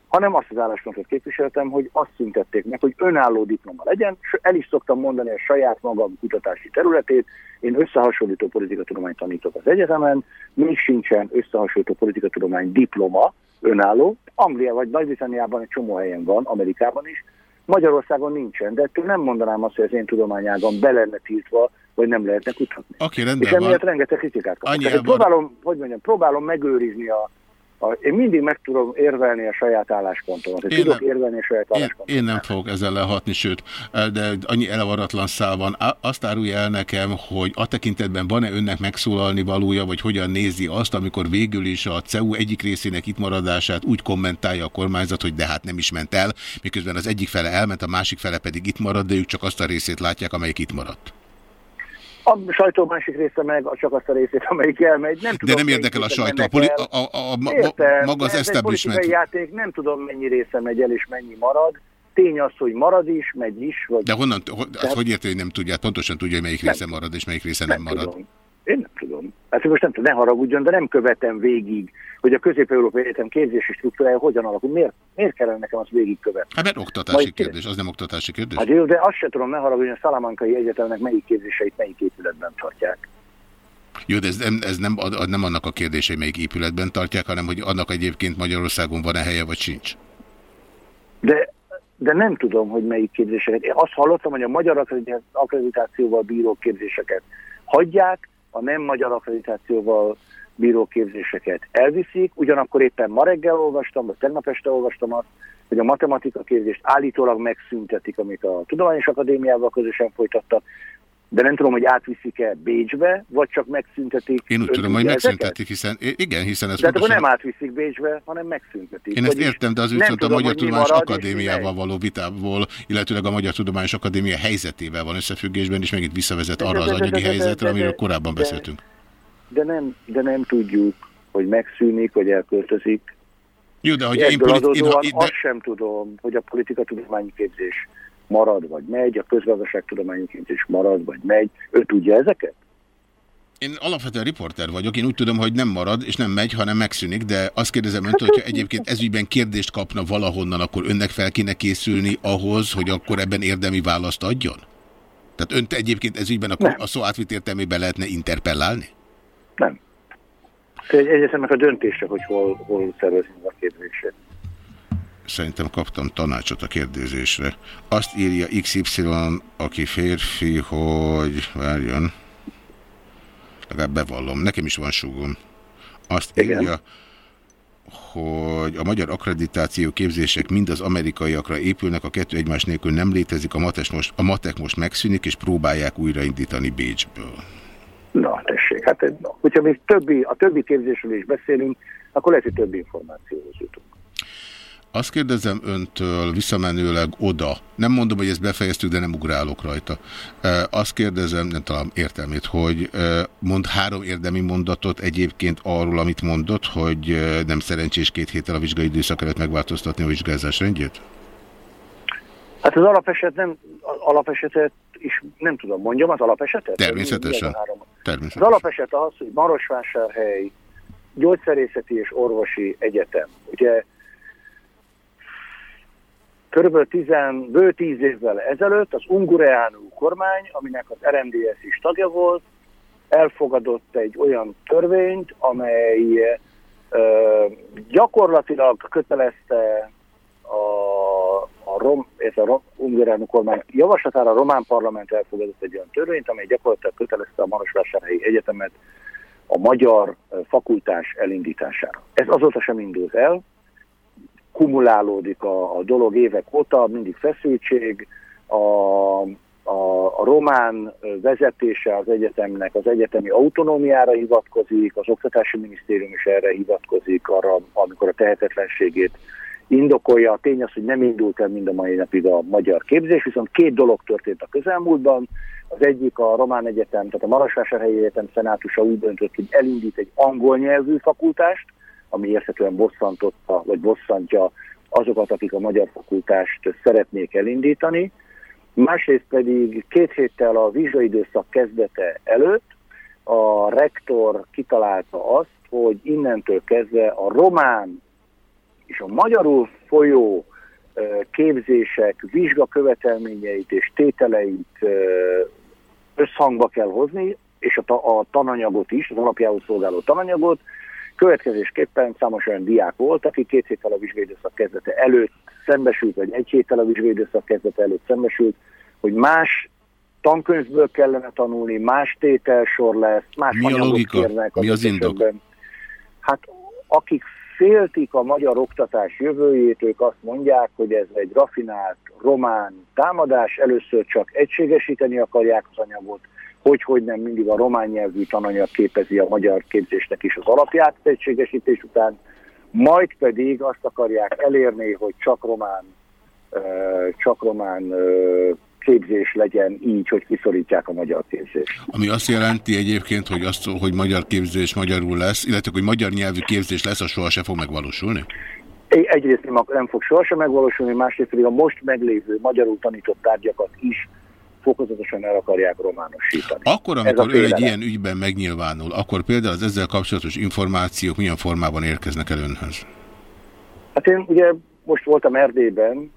hanem azt az álláspontot képviseltem, hogy azt szüntették meg, hogy önálló diploma legyen, és el is szoktam mondani a saját magam kutatási területét, én összehasonlító politikatudományt tanítok az egyetemen, még sincsen összehasonlító politikatudomány diploma, önálló, Anglia vagy Nagy-Britanniában egy csomó helyen van, Amerikában is, Magyarországon nincsen, de ettől nem mondanám azt, hogy az én tudományágam be lenne tiltva, vagy nem lehetne kutatni. Oké, rendben És emiatt van. rengeteg kritikát kapok. Próbálom, hogy mondjam, próbálom megőrizni a, a, én mindig meg tudom érvelni a saját álláspontomat. Én tudok nem, érvelni a saját álláspontomat. Én, én nem fogok ezzel lehatni, sőt, de annyi elavaratlan szál van. Azt árulja el nekem, hogy a tekintetben van-e önnek megszólalni valója, vagy hogyan nézi azt, amikor végül is a CEU egyik részének itt maradását úgy kommentálja a kormányzat, hogy de hát nem is ment el, miközben az egyik fele elment, a másik fele pedig itt marad, de ők csak azt a részét látják, amelyik itt maradt. A sajtó másik része meg csak azt a részét, amelyik elmegy. Nem tudom, De nem érdekel a sajtó. A, poli- a, a, a, Értem, maga az establishment. játék, nem tudom mennyi része megy el és mennyi marad. Tény az, hogy marad is, megy is. Vagy... De honnan, hogy, Tehát... hogy érti, hogy nem tudja? Pontosan tudja, hogy melyik nem. része marad és melyik része nem, nem marad. Tudom. Én nem tudom. Hát most nem tudom, ne haragudjon, de nem követem végig, hogy a Közép-Európai Egyetem képzési struktúrája hogyan alakul. Miért, miért kellene nekem azt végigkövetni? Hát mert oktatási Majd kérdés, az nem oktatási kérdés. Hát jó, de azt sem tudom, ne haragudjon, a Szalamankai Egyetemnek melyik képzéseit melyik épületben tartják. Jó, de ez nem, ez nem, nem annak a kérdése, hogy melyik épületben tartják, hanem hogy annak egyébként Magyarországon van-e helye, vagy sincs. De, de nem tudom, hogy melyik képzéseket. Én azt hallottam, hogy a magyar akkreditációval bíró képzéseket hagyják, a nem magyar akkreditációval bíró képzéseket elviszik, ugyanakkor éppen ma reggel olvastam, vagy tegnap este olvastam azt, hogy a matematika képzést állítólag megszüntetik, amit a Tudományos Akadémiával közösen folytattak, de nem tudom, hogy átviszik-e Bécsbe, vagy csak megszüntetik. Én úgy tudom, hogy megszüntetik, hiszen igen, hiszen ez De pontosan... akkor nem átviszik Bécsbe, hanem megszüntetik. Én ezt értem, de az viszont a Magyar Tudományos Akadémiával való vitából, illetőleg a Magyar Tudományos Akadémia helyzetével van összefüggésben, és megint visszavezet arra az anyagi helyzetre, amiről korábban beszéltünk. De nem, de nem tudjuk, hogy megszűnik, vagy elköltözik. Jó, de hogy én, politi- én, én, azt sem tudom, hogy a politika tudományi képzés marad, vagy megy, a közgazdaságtudományi képzés marad, vagy megy. Ő tudja ezeket? Én alapvetően riporter vagyok, én úgy tudom, hogy nem marad, és nem megy, hanem megszűnik, de azt kérdezem öntől, hogyha egyébként ezügyben kérdést kapna valahonnan, akkor önnek fel kéne készülni ahhoz, hogy akkor ebben érdemi választ adjon? Tehát önt egyébként ezügyben a, a szó átvitt értelmében lehetne interpellálni? Nem. Egyetemnek a döntése, hogy hol, hol szervezünk a képzését szerintem kaptam tanácsot a kérdezésre. Azt írja XY, aki férfi, hogy várjon, legalább bevallom, nekem is van súgom. Azt Igen. írja, hogy a magyar akkreditáció képzések mind az amerikaiakra épülnek, a kettő egymás nélkül nem létezik, a, matek most, a matek most megszűnik, és próbálják újraindítani Bécsből. Na, tessék, hát hogyha még többi, a többi képzésről is beszélünk, akkor lehet, hogy több információhoz jutunk. Azt kérdezem öntől visszamenőleg oda, nem mondom, hogy ezt befejeztük, de nem ugrálok rajta. Azt kérdezem, nem talán értelmét, hogy mond három érdemi mondatot egyébként arról, amit mondott, hogy nem szerencsés két héttel a vizsgai időszak előtt megváltoztatni a vizsgázás rendjét? Hát az alapeset nem, az alapesetet is nem tudom, mondjam az alapesetet? Természetesen. Természetesen. Az alapeset az, hogy Marosvásárhely gyógyszerészeti és orvosi egyetem. Ugye Körülbelül 10, bő 10 évvel ezelőtt az Ungureanu kormány, aminek az RMDS is tagja volt, elfogadott egy olyan törvényt, amely ö, gyakorlatilag kötelezte a, rom, ez a rom, ungarán kormány javaslatára a román parlament elfogadott egy olyan törvényt, amely gyakorlatilag kötelezte a Marosvásárhelyi Egyetemet a magyar fakultás elindítására. Ez azóta sem indult el, kumulálódik a, a dolog évek óta, mindig feszültség, a, a, a román vezetése az egyetemnek az egyetemi autonómiára hivatkozik, az Oktatási Minisztérium is erre hivatkozik, arra, amikor a tehetetlenségét indokolja. A tény az, hogy nem indult el mind a mai napig a magyar képzés, viszont két dolog történt a közelmúltban. Az egyik a Román Egyetem, tehát a Marasvásárhelyi Egyetem szenátusa úgy döntött, hogy elindít egy angol nyelvű fakultást, ami érthetően bosszantotta, vagy bosszantja azokat, akik a magyar fakultást szeretnék elindítani. Másrészt pedig két héttel a vizsgaidőszak kezdete előtt a rektor kitalálta azt, hogy innentől kezdve a román és a magyarul folyó képzések vizsgakövetelményeit és tételeit összhangba kell hozni, és a, ta a tananyagot is, az alapjául szolgáló tananyagot. Következésképpen számos olyan diák volt, aki két héttel a vizsgaidőszak kezdete előtt szembesült, vagy egy héttel a vizsgaidőszak kezdete előtt szembesült, hogy más tankönyvből kellene tanulni, más tételsor lesz, más Mi a logika? Kérnek Mi az indok? Hát akik féltik a magyar oktatás jövőjét, ők azt mondják, hogy ez egy rafinált román támadás, először csak egységesíteni akarják az anyagot, hogy, hogy nem mindig a román nyelvű tananyag képezi a magyar képzésnek is az alapját egységesítés után, majd pedig azt akarják elérni, hogy csak román, csak román képzés legyen így, hogy kiszorítják a magyar képzést. Ami azt jelenti egyébként, hogy, azt, hogy magyar képzés magyarul lesz, illetve hogy magyar nyelvű képzés lesz, az sohasem fog megvalósulni? Egyrészt nem, nem fog sohasem megvalósulni, másrészt pedig a most meglévő magyarul tanított tárgyakat is fokozatosan el akarják románosítani. Akkor, amikor ő egy ilyen ügyben megnyilvánul, akkor például az ezzel kapcsolatos információk milyen formában érkeznek el önhöz? Hát én ugye most voltam Erdélyben,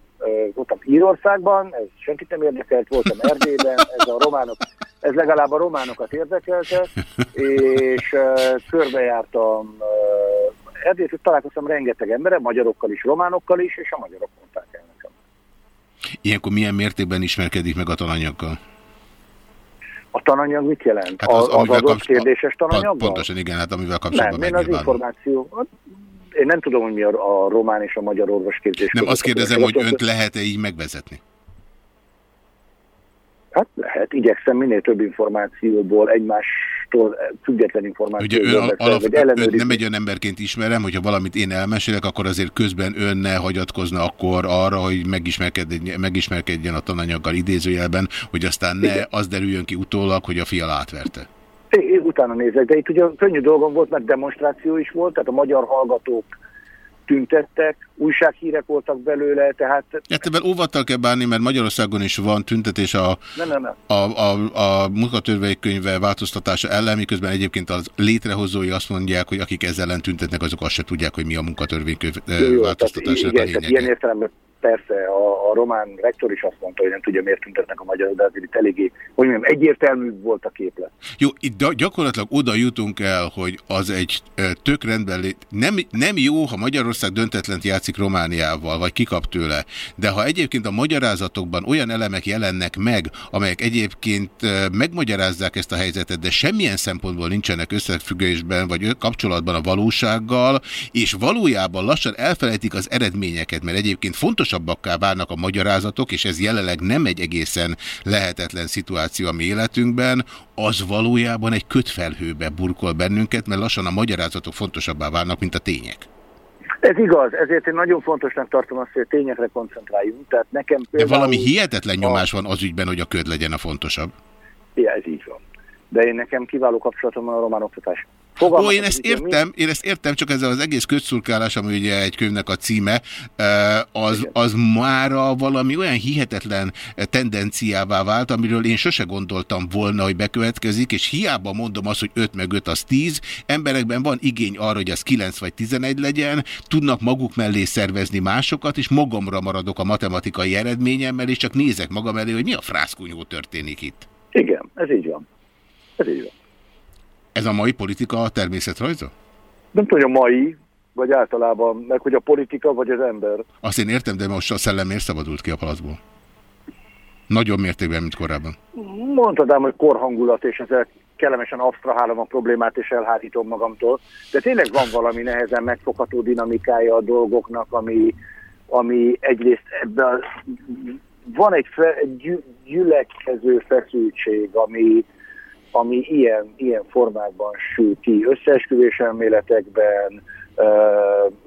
voltam Írországban, ez senkit nem érdekelt, voltam Erdélyben, ez, a románok, ez legalább a románokat érdekelte, és körbejártam Erdélyt, találkoztam rengeteg emberre, magyarokkal is, románokkal is, és a magyarok mondták el nekem. Ilyenkor milyen mértékben ismerkedik meg a tananyaggal? A tananyag mit jelent? Hát az, az, az adott kérdéses tananyaggal? Pontosan igen, hát amivel kapcsolatban Nem, én az információ, én nem tudom, hogy mi a, a román és a magyar orvosképzés. Nem, azt kérdezem, hogy önt lehet-e így megvezetni? Hát lehet, igyekszem minél több információból, egymástól független információból. Ugye ön, alap, ön nem egy olyan emberként ismerem, hogyha valamit én elmesélek, akkor azért közben ön ne hagyatkozna akkor arra, hogy megismerkedjen, megismerkedjen a tananyaggal idézőjelben, hogy aztán ne Igen. az derüljön ki utólag, hogy a fia átverte. Én utána nézek, de itt ugye könnyű dolgom volt, mert demonstráció is volt, tehát a magyar hallgatók tüntettek, újsághírek voltak belőle, tehát... Hát ebben óvattal kell bánni, mert Magyarországon is van tüntetés a, nem, nem. a, a, a munkatörvénykönyve változtatása ellen, miközben egyébként az létrehozói azt mondják, hogy akik ezzel ellen tüntetnek, azok azt se tudják, hogy mi a munkatörvénykönyv változtatása. Igen, a lényege. ilyen értelemben persze a, a román rektor is azt mondta, hogy nem tudja, miért tüntetnek a magyarok, de azért itt eléggé, hogy mondjam, egyértelmű volt a képlet. Jó, itt gyakorlatilag oda jutunk el, hogy az egy tök rendben. Nem, nem jó, ha Magyarország döntetlent játszik Romániával, vagy kikap tőle, de ha egyébként a magyarázatokban olyan elemek jelennek meg, amelyek egyébként megmagyarázzák ezt a helyzetet, de semmilyen szempontból nincsenek összefüggésben, vagy kapcsolatban a valósággal, és valójában lassan elfelejtik az eredményeket, mert egyébként fontos fontosabbakká válnak a magyarázatok, és ez jelenleg nem egy egészen lehetetlen szituáció a mi életünkben, az valójában egy kötfelhőbe burkol bennünket, mert lassan a magyarázatok fontosabbá válnak, mint a tények. Ez igaz, ezért én nagyon fontosnak tartom azt, hogy a tényekre koncentráljunk. Tehát nekem például... De valami hihetetlen nyomás van az ügyben, hogy a köd legyen a fontosabb. Ja, ez így van. De én nekem kiváló kapcsolatom van a román oktatás Ó, én ezt értem, én ezt értem, csak ezzel az egész közszurkálás, ami ugye egy könyvnek a címe, az, az mára valami olyan hihetetlen tendenciává vált, amiről én sose gondoltam volna, hogy bekövetkezik, és hiába mondom azt, hogy 5 meg 5 az 10, emberekben van igény arra, hogy az 9 vagy 11 legyen, tudnak maguk mellé szervezni másokat, és magamra maradok a matematikai eredményemmel, és csak nézek magam elé, hogy mi a frászkunyó történik itt. Igen, ez így van. Ez így van. Ez a mai politika a természetrajza? Nem tudom, a mai, vagy általában, meg hogy a politika, vagy az ember. Azt én értem, de most a szellem miért szabadult ki a palacból? Nagyobb mértékben, mint korábban. Mondhatnám, hogy korhangulat, és ezzel kellemesen absztrahálom a problémát, és elhárítom magamtól. De tényleg van valami nehezen megfogható dinamikája a dolgoknak, ami, ami egyrészt ebben van egy, fe, egy gyülekező feszültség, ami, ami ilyen, ilyen formákban sül ki. Összeesküvés elméletekben,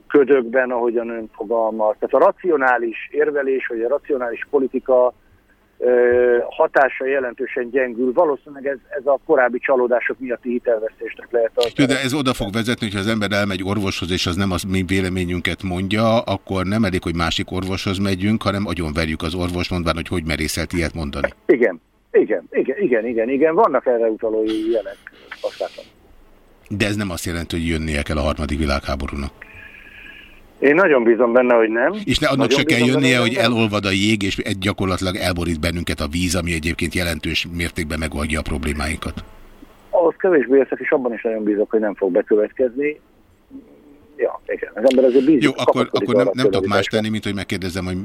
ködökben, ahogyan ön fogalmaz. Tehát a racionális érvelés, vagy a racionális politika hatása jelentősen gyengül. Valószínűleg ez, ez a korábbi csalódások miatti hitelvesztésnek lehet tartani. De ez oda fog vezetni, hogyha az ember elmegy orvoshoz, és az nem az mi véleményünket mondja, akkor nem elég, hogy másik orvoshoz megyünk, hanem agyonverjük az orvos, mondván, hogy hogy merészelt ilyet mondani. Igen, igen, igen, igen, igen, igen. vannak erre utaló jelek, azt látom. De ez nem azt jelenti, hogy jönnie kell a harmadik világháborúnak. Én nagyon bízom benne, hogy nem. És ne, annak se kell jönnie, hogy elolvad a jég, és egy gyakorlatilag elborít bennünket a víz, ami egyébként jelentős mértékben megoldja a problémáinkat. Ahhoz kevésbé értek, és abban is nagyon bízok, hogy nem fog bekövetkezni ja, igen, az ember azért bízik. Jó, akkor, akkor nem, nem tudok más tenni, mint hogy megkérdezem, hogy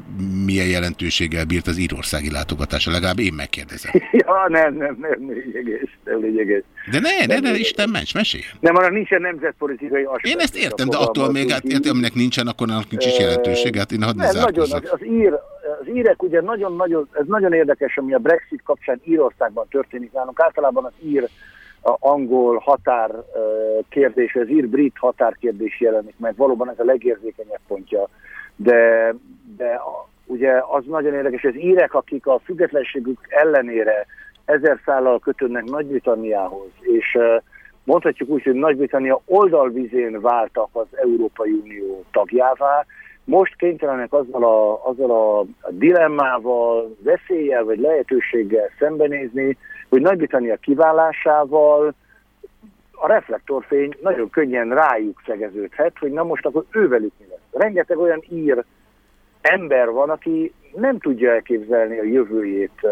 milyen jelentőséggel bírt az írországi látogatása. Legalább én megkérdezem. ja, nem, nem, nem lényeges, nem lényeges. De ne, ne, ne, Isten ments, mesélj. Nem, arra nincsen nemzetpolitikai aspekt. Én ezt értem, de attól még, hát, értem, aminek nincsen, akkor annak nincs is jelentősége. Hát én hadd nem, nagyon, az, az, ír, az írek ugye nagyon-nagyon, ez nagyon érdekes, ami a Brexit kapcsán Írországban történik nálunk. Általában az ír a angol határ kérdés, az ír-brit határkérdés jelenik meg. Valóban ez a legérzékenyebb pontja. De, de ugye az nagyon érdekes, az írek, akik a függetlenségük ellenére ezer szállal kötődnek Nagy-Britanniához, és mondhatjuk úgy, hogy Nagy-Britannia oldalvizén váltak az Európai Unió tagjává, most kénytelenek azzal a, azzal a dilemmával, veszéllyel vagy lehetőséggel szembenézni, hogy Nagy-Britannia kiválásával a reflektorfény nagyon könnyen rájuk szegeződhet, hogy na most akkor ővelük mi lesz. Rengeteg olyan ír ember van, aki nem tudja elképzelni a jövőjét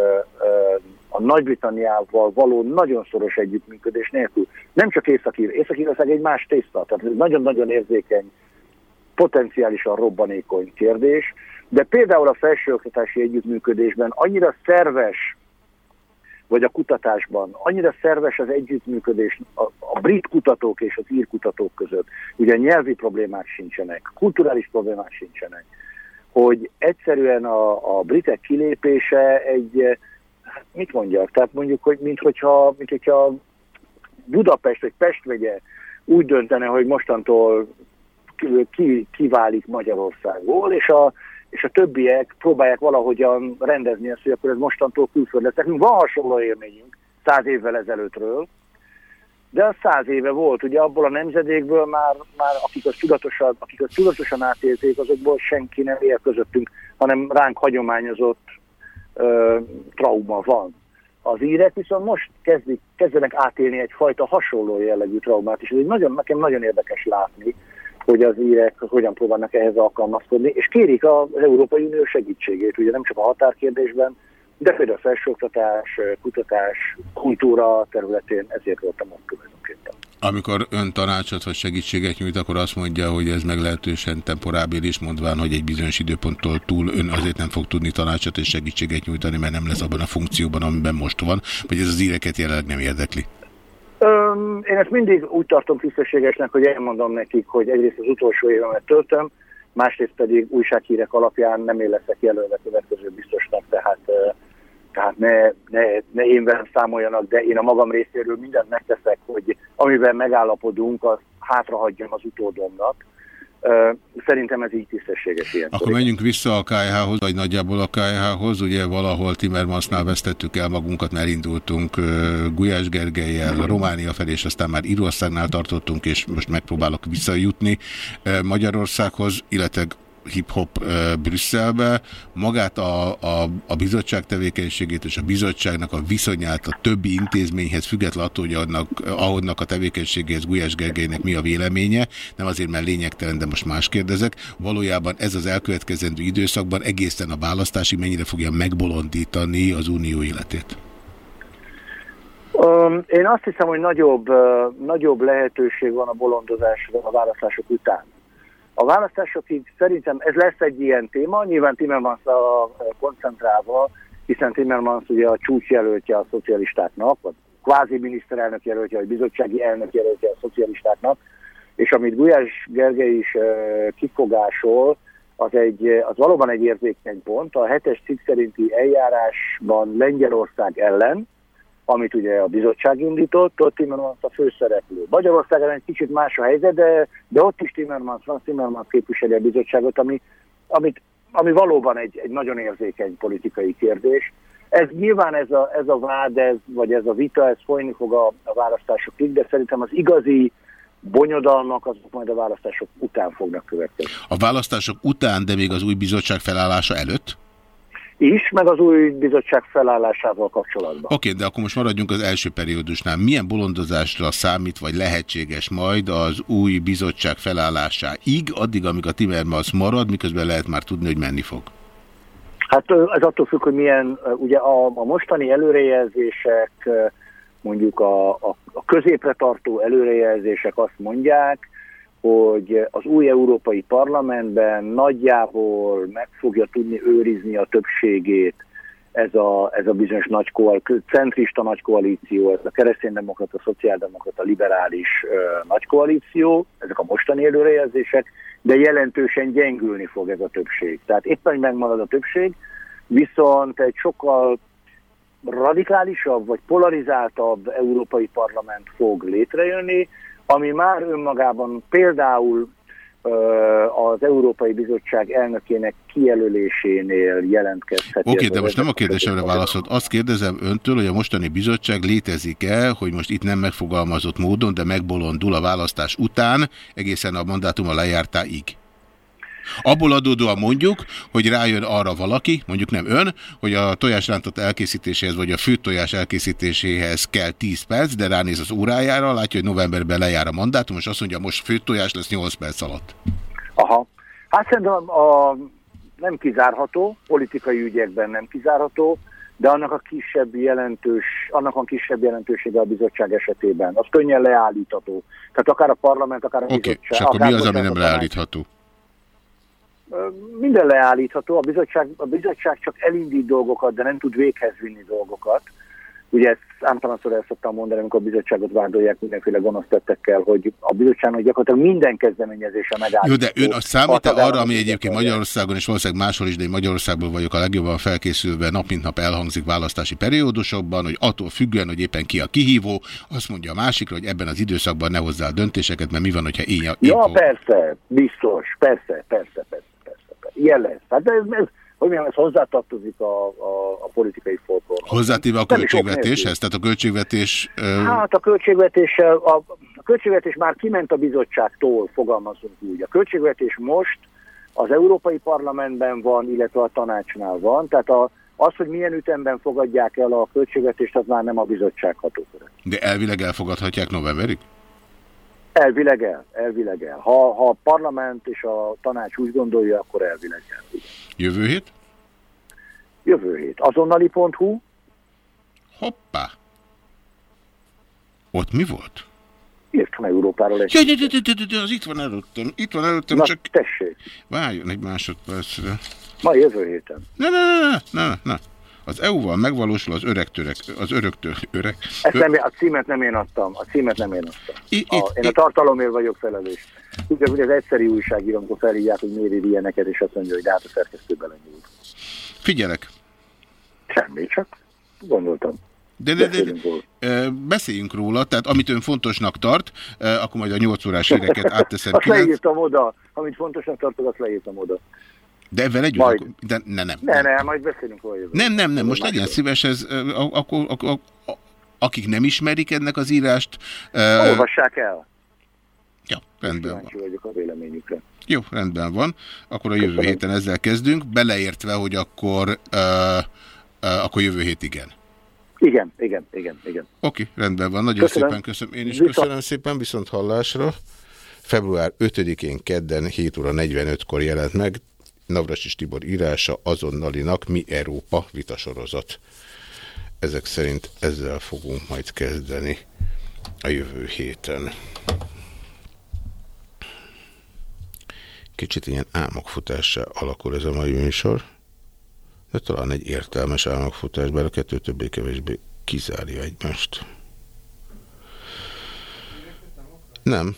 a Nagy-Britanniával való nagyon szoros együttműködés nélkül. Nem csak Észak-Ír, Észak-Írország egy más tészta, tehát ez nagyon-nagyon érzékeny, potenciálisan robbanékony kérdés, de például a felsőoktatási együttműködésben annyira szerves vagy a kutatásban. Annyira szerves az együttműködés a, a brit kutatók és az ír kutatók között. Ugye nyelvi problémák sincsenek, kulturális problémák sincsenek, hogy egyszerűen a, a britek kilépése egy, hát mit mondjak, tehát mondjuk, hogy mint hogyha, mint hogyha Budapest vagy Pest vegye úgy döntene, hogy mostantól ki, kiválik Magyarországból, és a és a többiek próbálják valahogyan rendezni ezt, hogy akkor ez mostantól külföld lesz. Nekünk van hasonló élményünk száz évvel ezelőttről, de az száz éve volt, ugye abból a nemzedékből már, már akik azt tudatosan, akik azt tudatosan átélték, azokból senki nem él közöttünk, hanem ránk hagyományozott ö, trauma van. Az írek viszont most kezdik, kezdenek átélni egyfajta hasonló jellegű traumát, és ez nagyon, nekem nagyon érdekes látni, hogy az írek hogyan próbálnak ehhez alkalmazkodni, és kérik az Európai Unió segítségét, ugye nem csak a határkérdésben, de például felsőoktatás, kutatás, kultúra területén ezért voltam ott tulajdonképpen. Amikor ön tanácsot vagy segítséget nyújt, akkor azt mondja, hogy ez meglehetősen temporábilis, mondván, hogy egy bizonyos időponttól túl ön azért nem fog tudni tanácsot és segítséget nyújtani, mert nem lesz abban a funkcióban, amiben most van, vagy ez az íreket jelenleg nem érdekli? Öm, én ezt mindig úgy tartom tisztességesnek, hogy elmondom nekik, hogy egyrészt az utolsó évemet töltöm, másrészt pedig újsághírek alapján nem én leszek jelölve következő biztosnak, tehát, tehát ne, ne, ne én velem számoljanak, de én a magam részéről mindent megteszek, hogy amiben megállapodunk, az hátrahagyjam az utódomnak. Szerintem ez így tisztességes ilyen. Akkor menjünk vissza a KH-hoz, vagy nagyjából a KH-hoz. Ugye valahol Timmermansnál vesztettük el magunkat, mert indultunk Gulyás Gergelyel Románia felé, és aztán már Írországnál tartottunk, és most megpróbálok visszajutni Magyarországhoz, illetve hip-hop Brüsszelbe, magát a, a, a bizottság tevékenységét és a bizottságnak a viszonyát a többi intézményhez, függetlenül attól, hogy annak, ahonnak a tevékenységéhez Gulyás Gergelynek mi a véleménye, nem azért, mert lényegtelen, de most más kérdezek, valójában ez az elkövetkezendő időszakban egészen a választásig mennyire fogja megbolondítani az unió életét? Um, Én azt hiszem, hogy nagyobb, nagyobb lehetőség van a bolondozásra a választások után. A választásokig szerintem ez lesz egy ilyen téma, nyilván Timmermans koncentrálva, hiszen Timmermans ugye a csúcsjelöltje a szocialistáknak, vagy kvázi miniszterelnök jelöltje, vagy bizottsági elnök jelöltje a szocialistáknak, és amit Gulyás Gergely is kifogásol, az, egy, az valóban egy érzékeny pont. A hetes cikk szerinti eljárásban Lengyelország ellen, amit ugye a bizottság indított, ott Timmermans a főszereplő. Magyarországon egy kicsit más a helyzet, de, de ott is Timmermans van, Timmermans képviseli a bizottságot, ami, amit, ami valóban egy, egy nagyon érzékeny politikai kérdés. Ez nyilván ez a, ez a vád, ez, vagy ez a vita, ez folyni fog a, a választásokig, de szerintem az igazi bonyodalmak azok majd a választások után fognak következni. A választások után, de még az új bizottság felállása előtt? Is, meg az új bizottság felállásával kapcsolatban. Oké, okay, de akkor most maradjunk az első periódusnál. Milyen bolondozásra számít, vagy lehetséges majd az új bizottság felállásáig, addig, amíg a Timmermans marad, miközben lehet már tudni, hogy menni fog? Hát ez attól függ, hogy milyen, ugye a, a mostani előrejelzések, mondjuk a, a, a középre tartó előrejelzések azt mondják, hogy az új Európai Parlamentben nagyjából meg fogja tudni őrizni a többségét ez a, ez a bizonyos nagy koalíció, centrista nagy koalíció, ez a kereszténydemokrata, szociáldemokrata, liberális uh, nagy koalíció, ezek a mostani előrejelzések, de jelentősen gyengülni fog ez a többség. Tehát éppen megmarad a többség, viszont egy sokkal radikálisabb vagy polarizáltabb Európai Parlament fog létrejönni, ami már önmagában például az Európai Bizottság elnökének kijelölésénél jelentkezhet. Oké, okay, de most nem a kérdésemre válaszolt. Azt kérdezem öntől, hogy a mostani bizottság létezik-e, hogy most itt nem megfogalmazott módon, de megbolondul a választás után, egészen a mandátuma lejártáig. Abból adódóan mondjuk, hogy rájön arra valaki, mondjuk nem ön, hogy a tojásrántott elkészítéséhez, vagy a főtojás elkészítéséhez kell 10 perc, de ránéz az órájára, látja, hogy novemberben lejár a mandátum, és azt mondja, most főtojás lesz 8 perc alatt. Aha. Hát szerintem a, nem kizárható, politikai ügyekben nem kizárható, de annak a kisebb jelentős, annak a kisebb jelentősége a bizottság esetében. Az könnyen leállítható. Tehát akár a parlament, akár a okay, bizottság. és akkor mi az, ami nem leállítható? Minden leállítható, a bizottság, a bizottság csak elindít dolgokat, de nem tud véghez vinni dolgokat. Ugye ezt általánszor el szoktam mondani, amikor a bizottságot vádolják mindenféle gonosztettekkel, hogy a bizottságnak gyakorlatilag minden kezdeményezése megállítható. Jó, de ön a számít -e arra, ami egyébként Magyarországon és valószínűleg máshol is, de én Magyarországból vagyok a legjobban felkészülve, nap mint nap elhangzik választási periódusokban, hogy attól függően, hogy éppen ki a kihívó, azt mondja a másikra, hogy ebben az időszakban ne hozzá a döntéseket, mert mi van, hogyha én... én ja, persze, biztos, persze, persze, persze ilyen lesz. Hát ez, ez hogy mondjam, ez hozzátartozik a, a, a politikai folklórhoz. Hozzátéve a költségvetéshez? Tehát a költségvetés... Uh... Hát a költségvetéssel, a, a költségvetés már kiment a bizottságtól, fogalmazunk úgy. A költségvetés most az Európai Parlamentben van, illetve a tanácsnál van, tehát a, az, hogy milyen ütemben fogadják el a költségvetést, az már nem a bizottság hatóköre. De elvileg elfogadhatják novemberig? Elvileg el, elvileg el. Ha, ha a parlament és a tanács úgy gondolja, akkor elvileg el. Jövő hét? Jövő hét. Azonnali.hu Hoppá! Ott mi volt? Írtam Európáról egy... Ja, de, de, de, de, az itt van előttem. Itt van előttem, Na, csak... tessék. Várjon egy másodpercre. Ma jövő héten. Ne, ne, ne, ne, ne, ne. Az EU-val megvalósul az öreg törek, az öröktől öreg. Ezt nem, a címet nem én adtam, a címet nem én adtam. I, a, én a tartalomért vagyok felelős. Ugye, hogy az egyszerű újságíró, amikor felhívják, hogy miért ír ilyeneket, és azt mondja, hogy de hát a szerkesztő belenyúlt. Figyelek. Semmi, csak gondoltam. De, de, de, de beszéljünk róla, tehát amit ön fontosnak tart, akkor majd a 8 órás híreket átteszem. azt leírtam oda, amit fontosnak tartok, azt leírtam oda. De ebben együtt, majd. Akkor, de ne, nem. Ne, ne, majd beszélünk róla. Nem, nem, nem, most legyen szíves, ez, akkor, akkor, akik nem ismerik ennek az írást... Olvassák el. Ja, rendben van. vagyok a véleményükre. Jó, rendben van. Akkor a jövő Köszönöm. héten ezzel kezdünk, beleértve, hogy akkor, uh, uh, akkor jövő hét igen. Igen, igen, igen, igen. Oké, okay, rendben van. Nagyon köszönöm. szépen köszönöm. Én is Viszont... köszönöm szépen, viszont hallásra. Február 5-én kedden 7 óra 45-kor jelent meg. Navracsis Tibor írása azonnalinak Mi Európa vitasorozat. ezek szerint ezzel fogunk majd kezdeni a jövő héten. Kicsit ilyen álmokfutással alakul ez a mai műsor, de talán egy értelmes álmokfutás, bár a kettő többé-kevésbé kizárja egymást. Nem.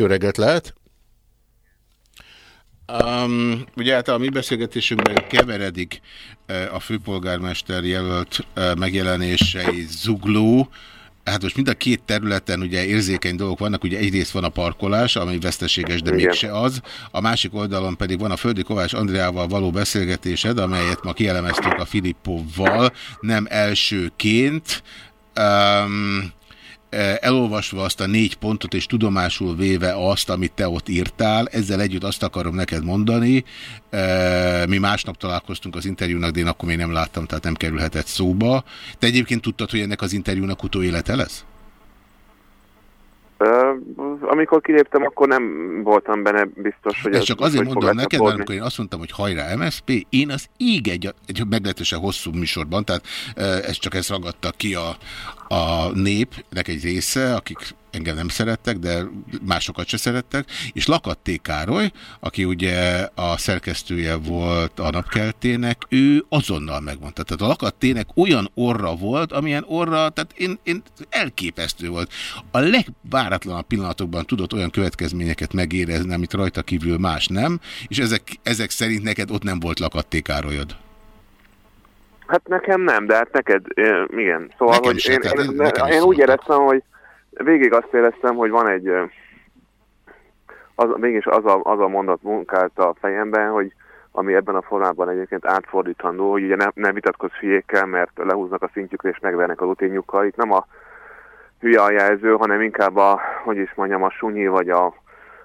Jó reggelt lehet! Um, ugye hát a mi beszélgetésünkben keveredik uh, a főpolgármester jelölt uh, megjelenései zugló, Hát most mind a két területen ugye érzékeny dolgok vannak, ugye egyrészt van a parkolás, ami veszteséges, de Igen. mégse az. A másik oldalon pedig van a Földi Kovács Andriával való beszélgetésed, amelyet ma kielemeztük a Filippovval, nem elsőként. Um, elolvasva azt a négy pontot, és tudomásul véve azt, amit te ott írtál, ezzel együtt azt akarom neked mondani, mi másnap találkoztunk az interjúnak, de én akkor még nem láttam, tehát nem kerülhetett szóba. Te egyébként tudtad, hogy ennek az interjúnak utóélete lesz? Amikor kiléptem, akkor nem voltam benne biztos, hogy... Ez csak azért mondom neked, mert amikor én azt mondtam, hogy hajrá MSP, én az íg egy, egy meglehetősen hosszú műsorban, tehát ez csak ezt ragadta ki a, a népnek egy része, akik engem nem szerettek, de másokat se szerettek, és Lakatté Károly, aki ugye a szerkesztője volt a napkeltének, ő azonnal megmondta. Tehát a Lakattének olyan orra volt, amilyen orra, tehát én, én elképesztő volt. A legváratlanabb pillanatokban tudott olyan következményeket megérezni, amit rajta kívül más nem, és ezek, ezek szerint neked ott nem volt Lakatté Károlyod. Hát nekem nem, de hát neked, igen. Szóval, nekem hogy én, én, én, én úgy éreztem, hogy végig azt éreztem, hogy van egy, az, mégis az a, az a mondat munkált a fejemben, hogy ami ebben a formában egyébként átfordítandó, hogy ugye ne, ne vitatkozz hülyékkel, mert lehúznak a szintjükre és megvernek a rutényukkal. Itt nem a hülye a jelző, hanem inkább a, hogy is mondjam, a sunyi vagy a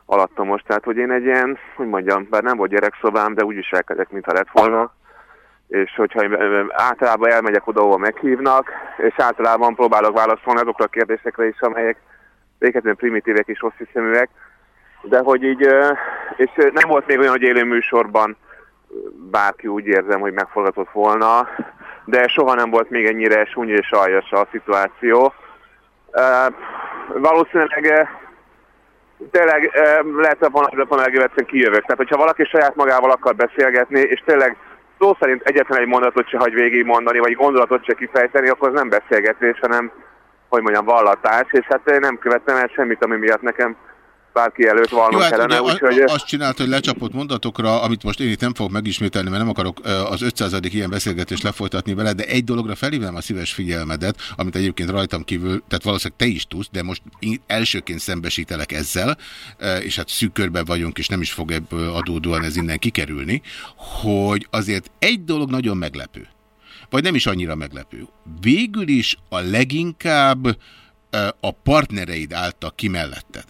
alattomos. Tehát, hogy én egy ilyen, hogy mondjam, bár nem volt gyerekszobám, de úgy viselkedek, mintha lett volna és hogyha általában elmegyek oda, ahol meghívnak, és általában próbálok válaszolni azokra a kérdésekre is, amelyek véghetően primitívek és rossz hiszeműek, de hogy így, és nem volt még olyan, hogy élő műsorban bárki úgy érzem, hogy megforgatott volna, de soha nem volt még ennyire súny és aljas a szituáció. Valószínűleg tényleg lehet, hogy a kijövök. Tehát, hogyha valaki saját magával akar beszélgetni, és tényleg szó szerint egyetlen egy mondatot se hagy végigmondani, vagy gondolatot se kifejteni, akkor az nem beszélgetés, hanem, hogy mondjam, vallatás, és hát én nem követtem el semmit, ami miatt nekem bárki előtt valami hát kellene. Úgy, Azt csinált, hogy lecsapott mondatokra, amit most én itt nem fogok megismételni, mert nem akarok az 500. ilyen beszélgetést lefolytatni vele, de egy dologra felhívnám a szíves figyelmedet, amit egyébként rajtam kívül, tehát valószínűleg te is tudsz, de most elsőként szembesítelek ezzel, és hát szűk körben vagyunk, és nem is fog ebből adódóan ez innen kikerülni, hogy azért egy dolog nagyon meglepő, vagy nem is annyira meglepő. Végül is a leginkább a partnereid álltak ki melletted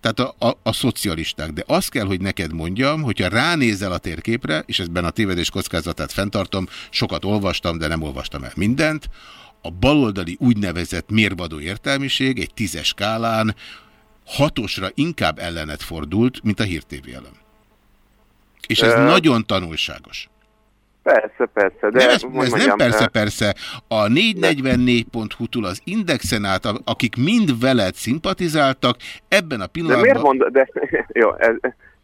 tehát a, a, a szocialisták. De azt kell, hogy neked mondjam, hogyha ránézel a térképre, és ezben a tévedés kockázatát fenntartom, sokat olvastam, de nem olvastam el mindent, a baloldali úgynevezett mérvadó értelmiség egy tízes skálán hatosra inkább ellenet fordult, mint a hírtévé ellen. És ez uh, nagyon tanulságos. Persze, persze. De nem, ez, ez mondjam, nem persze, persze. A 444.hu-tól az Indexen át, akik mind veled szimpatizáltak, ebben a pillanatban... De miért mond... De, jó, ez,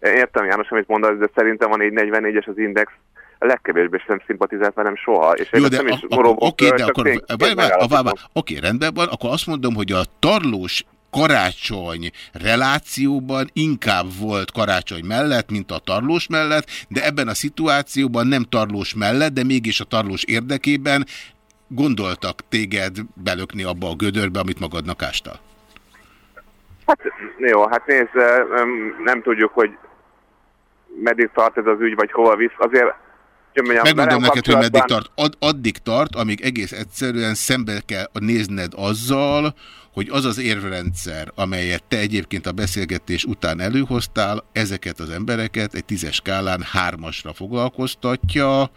értem János, amit mondasz, de szerintem a 444-es az Index a legkevésbé sem szimpatizált velem soha. És Jó, de nem is oké, de akkor... Oké, rendben van, akkor azt mondom, hogy a tarlós karácsony relációban inkább volt karácsony mellett, mint a tarlós mellett, de ebben a szituációban nem tarlós mellett, de mégis a tarlós érdekében gondoltak téged belökni abba a gödörbe, amit magadnak ástál? Hát jó, hát nézd, nem tudjuk, hogy meddig tart ez az ügy, vagy hova visz. Azért Megmondom neked, hogy meddig tart. Ad, addig tart, amíg egész egyszerűen szembe kell nézned azzal, hogy az az érvrendszer, amelyet te egyébként a beszélgetés után előhoztál, ezeket az embereket egy tízes skálán hármasra foglalkoztatja,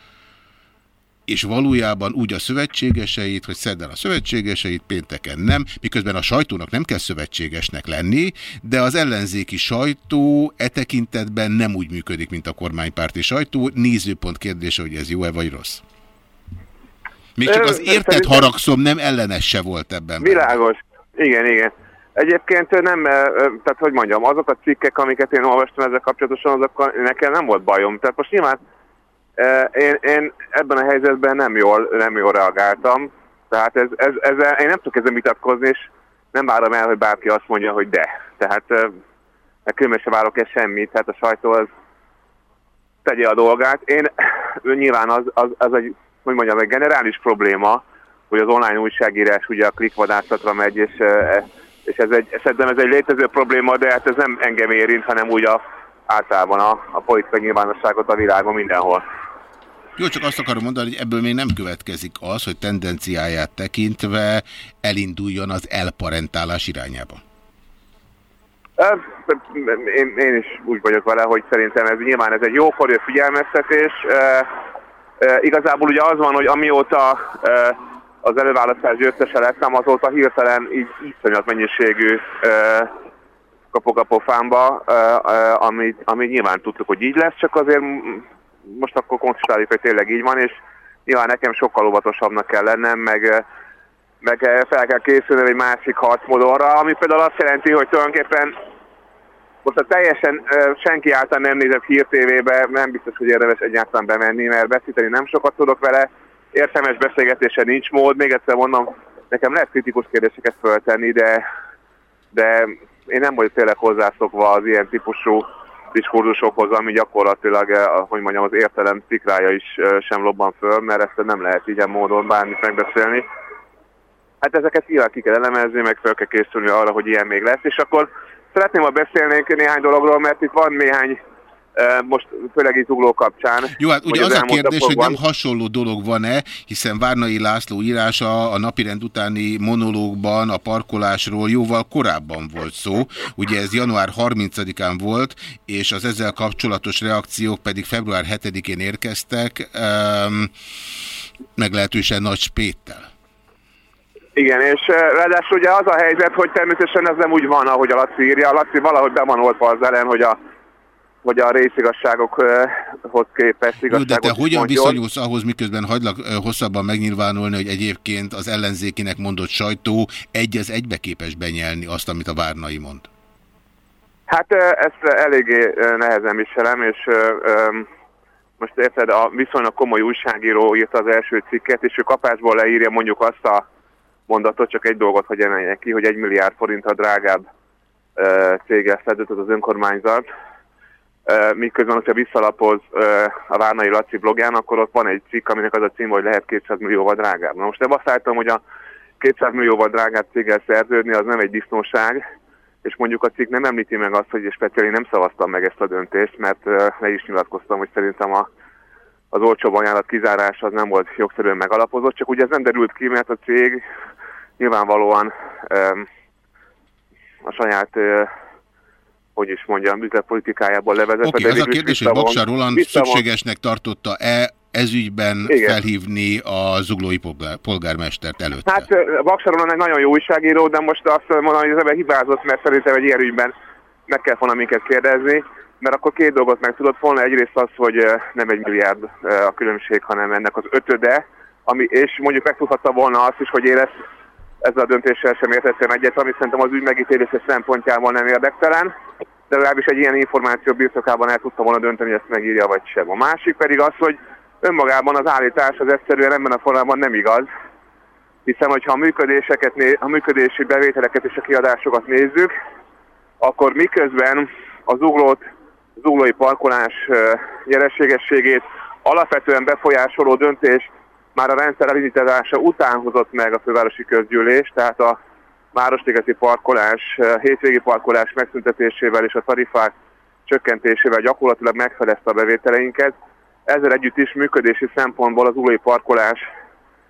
és valójában úgy a szövetségeseit, hogy szedden a szövetségeseit, pénteken nem, miközben a sajtónak nem kell szövetségesnek lenni, de az ellenzéki sajtó e tekintetben nem úgy működik, mint a kormánypárti sajtó. Nézőpont kérdése, hogy ez jó-e vagy rossz. Még csak az érted haragszom, nem ellenes se volt ebben. Világos. Igen, igen. Egyébként nem, tehát hogy mondjam, azok a cikkek, amiket én olvastam ezzel kapcsolatosan, azokkal nekem nem volt bajom. Tehát most nyilván én, én ebben a helyzetben nem jól, nem jól reagáltam, tehát ez, ez, ez, én nem tudok ezzel vitatkozni, és nem várom el, hogy bárki azt mondja, hogy de. Tehát különben sem várok el semmit, tehát a sajtó az tegye a dolgát. Én nyilván az, az, az egy, hogy mondjam, egy generális probléma, hogy az online újságírás ugye a klikvadászatra megy, és, és ez egy, szerintem ez egy létező probléma, de hát ez nem engem érint, hanem úgy a, általában a, a politikai nyilvánosságot a világon mindenhol. Jó, csak azt akarom mondani, hogy ebből még nem következik az, hogy tendenciáját tekintve elinduljon az elparentálás irányába. Én, én is úgy vagyok vele, hogy szerintem ez nyilván ez egy jókorú figyelmeztetés. Igazából ugye az van, hogy amióta az előválasztás győztese lettem, azóta hirtelen így iszonyat mennyiségű kapok a pofámba, amit, amit nyilván tudtuk, hogy így lesz, csak azért most akkor konstatáljuk, hogy tényleg így van, és nyilván nekem sokkal óvatosabbnak kell lennem, meg, meg fel kell készülni egy másik harcmodorra, ami például azt jelenti, hogy tulajdonképpen most a teljesen senki által nem nézett hírtévébe, nem biztos, hogy érdemes egyáltalán bemenni, mert beszíteni nem sokat tudok vele, értelmes beszélgetése nincs mód, még egyszer mondom, nekem lehet kritikus kérdéseket föltenni, de, de én nem vagyok tényleg hozzászokva az ilyen típusú diskurzusokhoz, ami gyakorlatilag, eh, hogy mondjam, az értelem szikrája is eh, sem lobban föl, mert ezt nem lehet ilyen módon bármit megbeszélni. Hát ezeket nyilván ki kell elemezni, meg fel kell készülni arra, hogy ilyen még lesz, és akkor szeretném, ha beszélnénk néhány dologról, mert itt van néhány most főleg itt ugló kapcsán. Jó, hát ugye az, az a kérdés, hogy nem hasonló dolog van-e, hiszen Várnai László írása a napirend utáni monológban a parkolásról jóval korábban volt szó. Ugye ez január 30-án volt, és az ezzel kapcsolatos reakciók pedig február 7-én érkeztek, um, meglehetősen nagy spéttel. Igen, és ráadásul ugye az a helyzet, hogy természetesen ez nem úgy van, ahogy a Laci írja. A Laci valahogy be van oltva az ellen, hogy a hogy a részigasságokhoz képest igazságot Jó, de te hogyan mondjon. viszonyulsz ahhoz, miközben hagylak hosszabban megnyilvánulni, hogy egyébként az ellenzékinek mondott sajtó egy az egybe képes benyelni azt, amit a Várnai mond? Hát ezt eléggé nehezen viselem, és most érted, a viszonylag komoly újságíró írta az első cikket, és ő kapásból leírja mondjuk azt a mondatot, csak egy dolgot, hogy emelje ki, hogy egy milliárd forint a drágább céggel szedett az önkormányzat, miközben, hogyha visszalapoz a Várnai Laci blogján, akkor ott van egy cikk, aminek az a cím, hogy lehet 200 millióval drágább. Na most ebben azt álltam, hogy a 200 millióval drágább céggel szerződni az nem egy disznóság, és mondjuk a cikk nem említi meg azt, hogy speciális nem szavaztam meg ezt a döntést, mert le is nyilatkoztam, hogy szerintem a, az olcsóbb ajánlat kizárása az nem volt jogszerűen megalapozott, csak ugye ez nem derült ki, mert a cég nyilvánvalóan um, a saját uh, hogy is mondjam, üzletpolitikájából levezetve. Oké, okay, az a kérdés, hogy Baksa Roland szükségesnek tartotta-e ezügyben Igen. felhívni a zuglói polgármestert előtte? Hát Baksa Roland egy nagyon jó újságíró, de most azt mondom, hogy az ebben hibázott, mert szerintem egy ilyen ügyben meg kell volna minket kérdezni, mert akkor két dolgot meg tudott volna. Egyrészt az, hogy nem egy milliárd a különbség, hanem ennek az ötöde, ami, és mondjuk megtudhatta volna azt is, hogy én ezt ezzel a döntéssel sem értettem egyet, ami szerintem az ügy megítélése szempontjából nem érdektelen, de legalábbis egy ilyen információ birtokában el tudtam volna dönteni, hogy ezt megírja vagy sem. A másik pedig az, hogy önmagában az állítás az egyszerűen ebben a formában nem igaz, hiszen hogyha a, működéseket, a működési bevételeket és a kiadásokat nézzük, akkor miközben az uglót, az uglói parkolás nyerességességét alapvetően befolyásoló döntés már a rendszer elindítása után hozott meg a fővárosi közgyűlés, tehát a városligeti parkolás, eh, hétvégi parkolás megszüntetésével és a tarifák csökkentésével gyakorlatilag megfelezte a bevételeinket. ezzel együtt is működési szempontból az ulói parkolás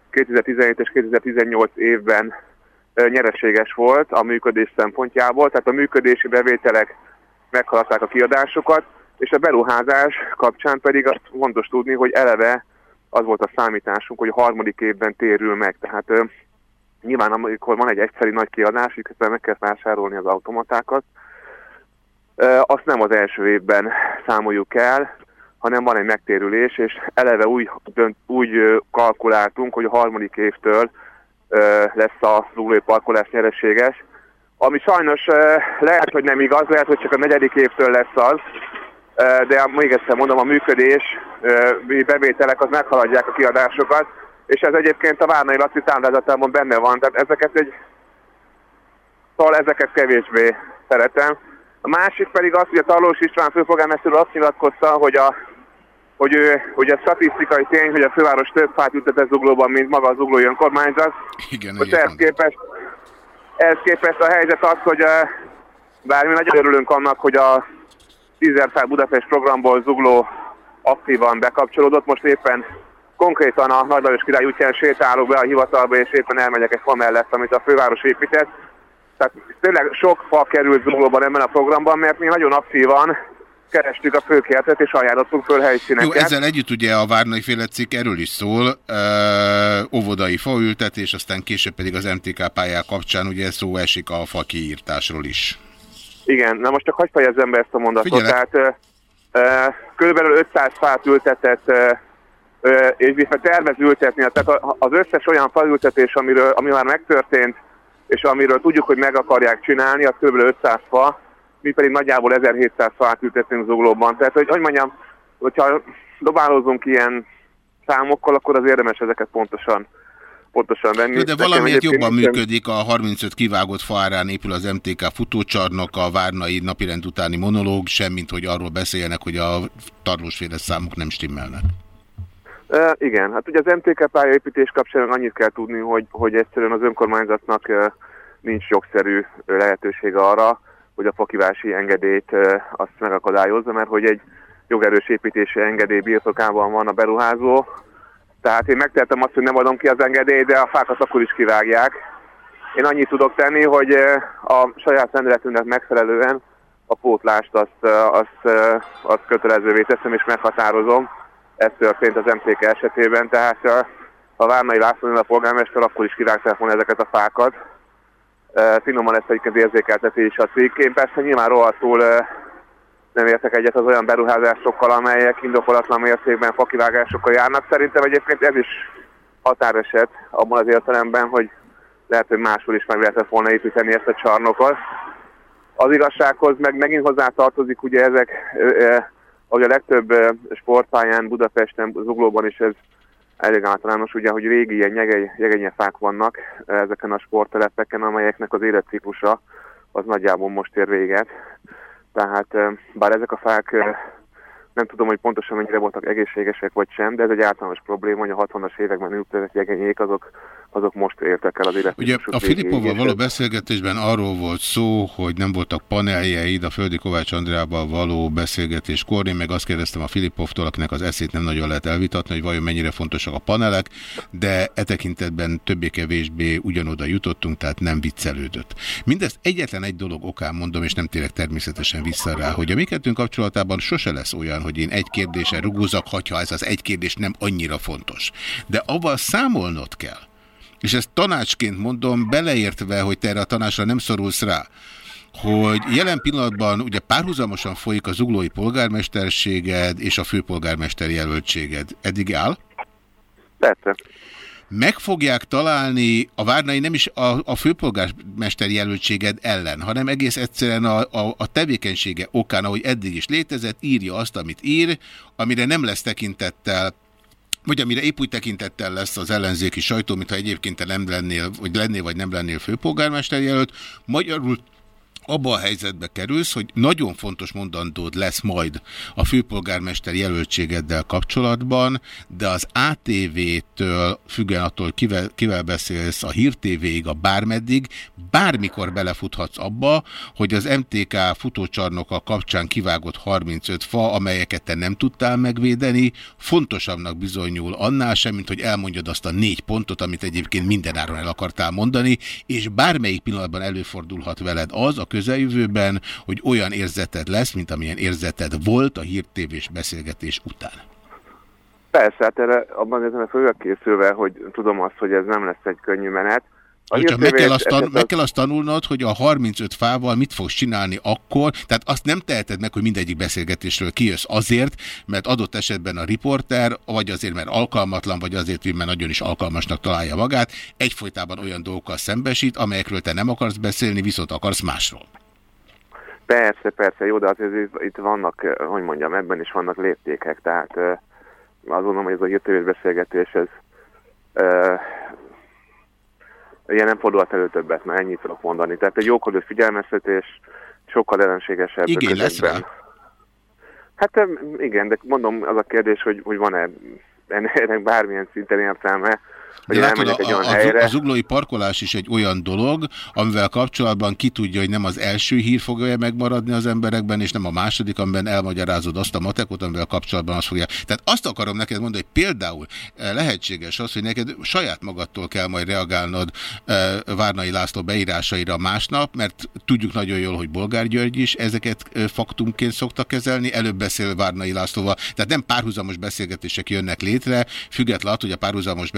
2017 és 2018 évben nyereséges volt a működés szempontjából, tehát a működési bevételek meghaladták a kiadásokat, és a beruházás kapcsán pedig azt fontos tudni, hogy eleve az volt a számításunk, hogy a harmadik évben térül meg. Tehát ö, nyilván amikor van egy egyszeri nagy kiadás, közben meg kell vásárolni az automatákat, azt nem az első évben számoljuk el, hanem van egy megtérülés, és eleve úgy, dönt, úgy kalkuláltunk, hogy a harmadik évtől lesz a zuglói parkolás nyereséges, ami sajnos lehet, hogy nem igaz, lehet, hogy csak a negyedik évtől lesz az, de még egyszer mondom, a működés, bevételek az meghaladják a kiadásokat, és ez egyébként a Várnai Laci táblázatában benne van, tehát ezeket egy, szóval ezeket kevésbé szeretem. A másik pedig az, hogy a Tarlós István főpolgármester azt nyilatkozta, hogy a hogy, ő, hogy a statisztikai tény, hogy a főváros több fát ültetett zuglóban, mint maga az zuglói önkormányzat. Igen, Most ehhez képest, ehhez képest a helyzet az, hogy bár mi nagyon örülünk annak, hogy a 10 Budapest programból zugló aktívan bekapcsolódott, most éppen konkrétan a Nagy Lajos Király útján sétálok be a hivatalba, és éppen elmegyek egy fa mellett, amit a főváros épített. Tehát tényleg sok fa került zuglóban ebben a programban, mert mi nagyon aktívan kerestük a főkertet, és ajánlottunk föl helyszíneket. Jó, ezzel együtt ugye a Várnai féle cikk erről is szól, uh, óvodai faültetés, aztán később pedig az MTK pályák kapcsán ugye szó esik a fa kiírtásról is. Igen, na most csak hagyj fejezzem be ezt a mondatot. Figyelek. Tehát uh, körülbelül 500 fát ültetett, uh, és viszont tervez ültetni, tehát az összes olyan faültetés, amiről, ami már megtörtént, és amiről tudjuk, hogy meg akarják csinálni, az kb. 500 fa, mi pedig nagyjából 1700 fát ültetünk zuglóban. Tehát, hogy, hogy mondjam, hogyha dobálózunk ilyen számokkal, akkor az érdemes ezeket pontosan pontosan venni. De valamiért jobban működik, a 35 kivágott faárán épül az MTK futócsarnok, a Várnai napirend utáni monológ, semmint, hogy arról beszéljenek, hogy a tarlósféle számok nem stimmelnek. E, igen, hát ugye az MTK pályaépítés kapcsán annyit kell tudni, hogy, hogy egyszerűen az önkormányzatnak e, nincs jogszerű lehetősége arra, hogy a fakivási engedélyt azt megakadályozza, mert hogy egy jogerős építési engedély birtokában van a beruházó. Tehát én megtehetem azt, hogy nem adom ki az engedélyt, de a fákat akkor is kivágják. Én annyit tudok tenni, hogy a saját rendeletünknek megfelelően a pótlást azt, azt, azt kötelezővé teszem és meghatározom. Ez történt az MTK esetében, tehát a, a Várnai László a polgármester akkor is kivágták volna ezeket a fákat, finoman ezt egyébként érzékelteti is a cikk. Én persze nyilván rohadtul nem értek egyet az olyan beruházásokkal, amelyek indokolatlan mértékben fakivágásokkal járnak. Szerintem egyébként ez is határeset abban az értelemben, hogy lehet, hogy máshol is meg lehetett volna építeni ezt a csarnokot. Az igazsághoz meg megint hozzá tartozik ugye ezek, ahogy a legtöbb sportpályán, Budapesten, Zuglóban is ez elég általános, ugye, hogy régi ilyen nyegeny, jegenyefák vannak ezeken a sporttelepeken, amelyeknek az életciklusa az nagyjából most ér véget. Tehát bár ezek a fák nem tudom, hogy pontosan mennyire voltak egészségesek vagy sem, de ez egy általános probléma, hogy a 60-as években ültetett jegenyék, azok, azok most értek el az életet. Ugye a Filippovval való beszélgetésben arról volt szó, hogy nem voltak paneljeid a Földi Kovács Andrával való beszélgetéskor. Én meg azt kérdeztem a Filippovtól, akinek az eszét nem nagyon lehet elvitatni, hogy vajon mennyire fontosak a panelek, de e tekintetben többé-kevésbé ugyanoda jutottunk, tehát nem viccelődött. Mindezt egyetlen egy dolog okán mondom, és nem tényleg természetesen vissza rá, hogy a mi kapcsolatában sose lesz olyan, hogy én egy kérdésen rugózak, ha ez az egy kérdés nem annyira fontos. De avval számolnod kell, és ezt tanácsként mondom, beleértve, hogy te erre a tanácsra nem szorulsz rá, hogy jelen pillanatban ugye párhuzamosan folyik az uglói polgármesterséged és a főpolgármester jelöltséged. Eddig áll? Persze meg fogják találni a Várnai nem is a, a főpolgármester jelöltséged ellen, hanem egész egyszerűen a, a, a tevékenysége okán, ahogy eddig is létezett, írja azt, amit ír, amire nem lesz tekintettel vagy amire épp úgy tekintettel lesz az ellenzéki sajtó, mintha egyébként te nem lennél, vagy lennél, vagy nem lennél főpolgármester jelölt. Magyarul abba a helyzetbe kerülsz, hogy nagyon fontos mondandód lesz majd a főpolgármester jelöltségeddel kapcsolatban, de az ATV-től függen attól, kivel, kivel beszélsz, a Hír TV-ig, a bármeddig, bármikor belefuthatsz abba, hogy az MTK futócsarnoka kapcsán kivágott 35 fa, amelyeket te nem tudtál megvédeni, fontosabbnak bizonyul annál sem, mint hogy elmondjad azt a négy pontot, amit egyébként mindenáron el akartál mondani, és bármelyik pillanatban előfordulhat veled az a közeljövőben, hogy olyan érzeted lesz, mint amilyen érzeted volt a hírtévés beszélgetés után. Persze, hát erre abban ezen főleg készülve, hogy tudom azt, hogy ez nem lesz egy könnyű menet, a csak meg kell, azt tan meg kell azt tanulnod, hogy a 35 fával mit fogsz csinálni akkor, tehát azt nem teheted meg, hogy mindegyik beszélgetésről kijössz azért, mert adott esetben a riporter, vagy azért, mert alkalmatlan, vagy azért, mert nagyon is alkalmasnak találja magát, egyfolytában olyan dolgokkal szembesít, amelyekről te nem akarsz beszélni, viszont akarsz másról. Persze, persze, jó, de azért itt vannak, hogy mondjam, ebben is vannak léptékek, tehát azt gondolom, hogy ez a jöttővés beszélgetés, ez Ilyen nem fordulhat elő többet, mert ennyit tudok mondani. Tehát egy jókodó figyelmeztetés, sokkal ellenségesebb. Igen, lesz rá. Hát igen, de mondom, az a kérdés, hogy, hogy van-e ennek bármilyen szinten értelme, de látod, a, a, a, a zuglói parkolás is egy olyan dolog, amivel kapcsolatban ki tudja, hogy nem az első hír fogja megmaradni az emberekben, és nem a második, amiben elmagyarázod azt a matekot, amivel kapcsolatban azt fogja. Tehát azt akarom neked mondani, hogy például eh, lehetséges az, hogy neked saját magadtól kell majd reagálnod eh, Várnai László beírásaira másnap, mert tudjuk nagyon jól, hogy Bolgár György is ezeket eh, faktumként szokta kezelni, előbb beszél Várnai Lászlóval, tehát nem párhuzamos beszélgetések jönnek létre, függetlenül hogy a párhuzamos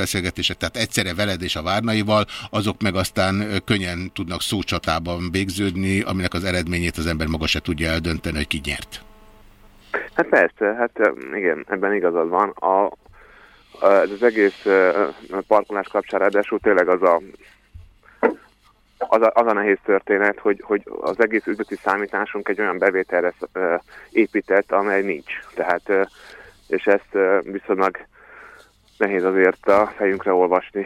beszélgetések tehát egyszerre veled és a várnaival, azok meg aztán könnyen tudnak szócsatában végződni, aminek az eredményét az ember maga se tudja eldönteni, hogy ki nyert. Hát persze, hát igen, ebben igazad van. A, ez az egész parkolás kapcsán ráadásul tényleg az a, az a, az a nehéz történet, hogy, hogy az egész üzleti számításunk egy olyan bevételre épített, amely nincs. Tehát, és ezt viszonylag nehéz azért a fejünkre olvasni.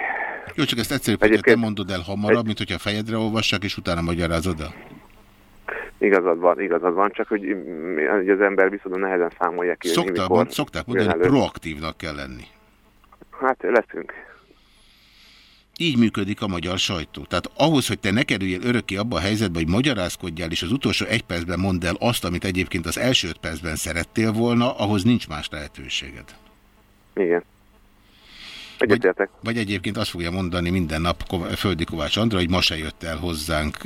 Jó, csak ezt egyszerűbb, hogy te mondod el hamarabb, egy... mint hogyha fejedre olvassák, és utána magyarázod el. Igazad van, igazad van, csak hogy, hogy az ember viszont nehezen számolja ki. Szokták, mond, szokták mondani, hogy proaktívnak kell lenni. Hát leszünk. Így működik a magyar sajtó. Tehát ahhoz, hogy te ne kerüljél örökké abba a helyzetbe, hogy magyarázkodjál, és az utolsó egy percben mondd el azt, amit egyébként az első öt percben szerettél volna, ahhoz nincs más lehetőséged. Igen. Egyetértek. Vagy, vagy egyébként azt fogja mondani minden nap Földi Kovács Andra, hogy ma se jött el hozzánk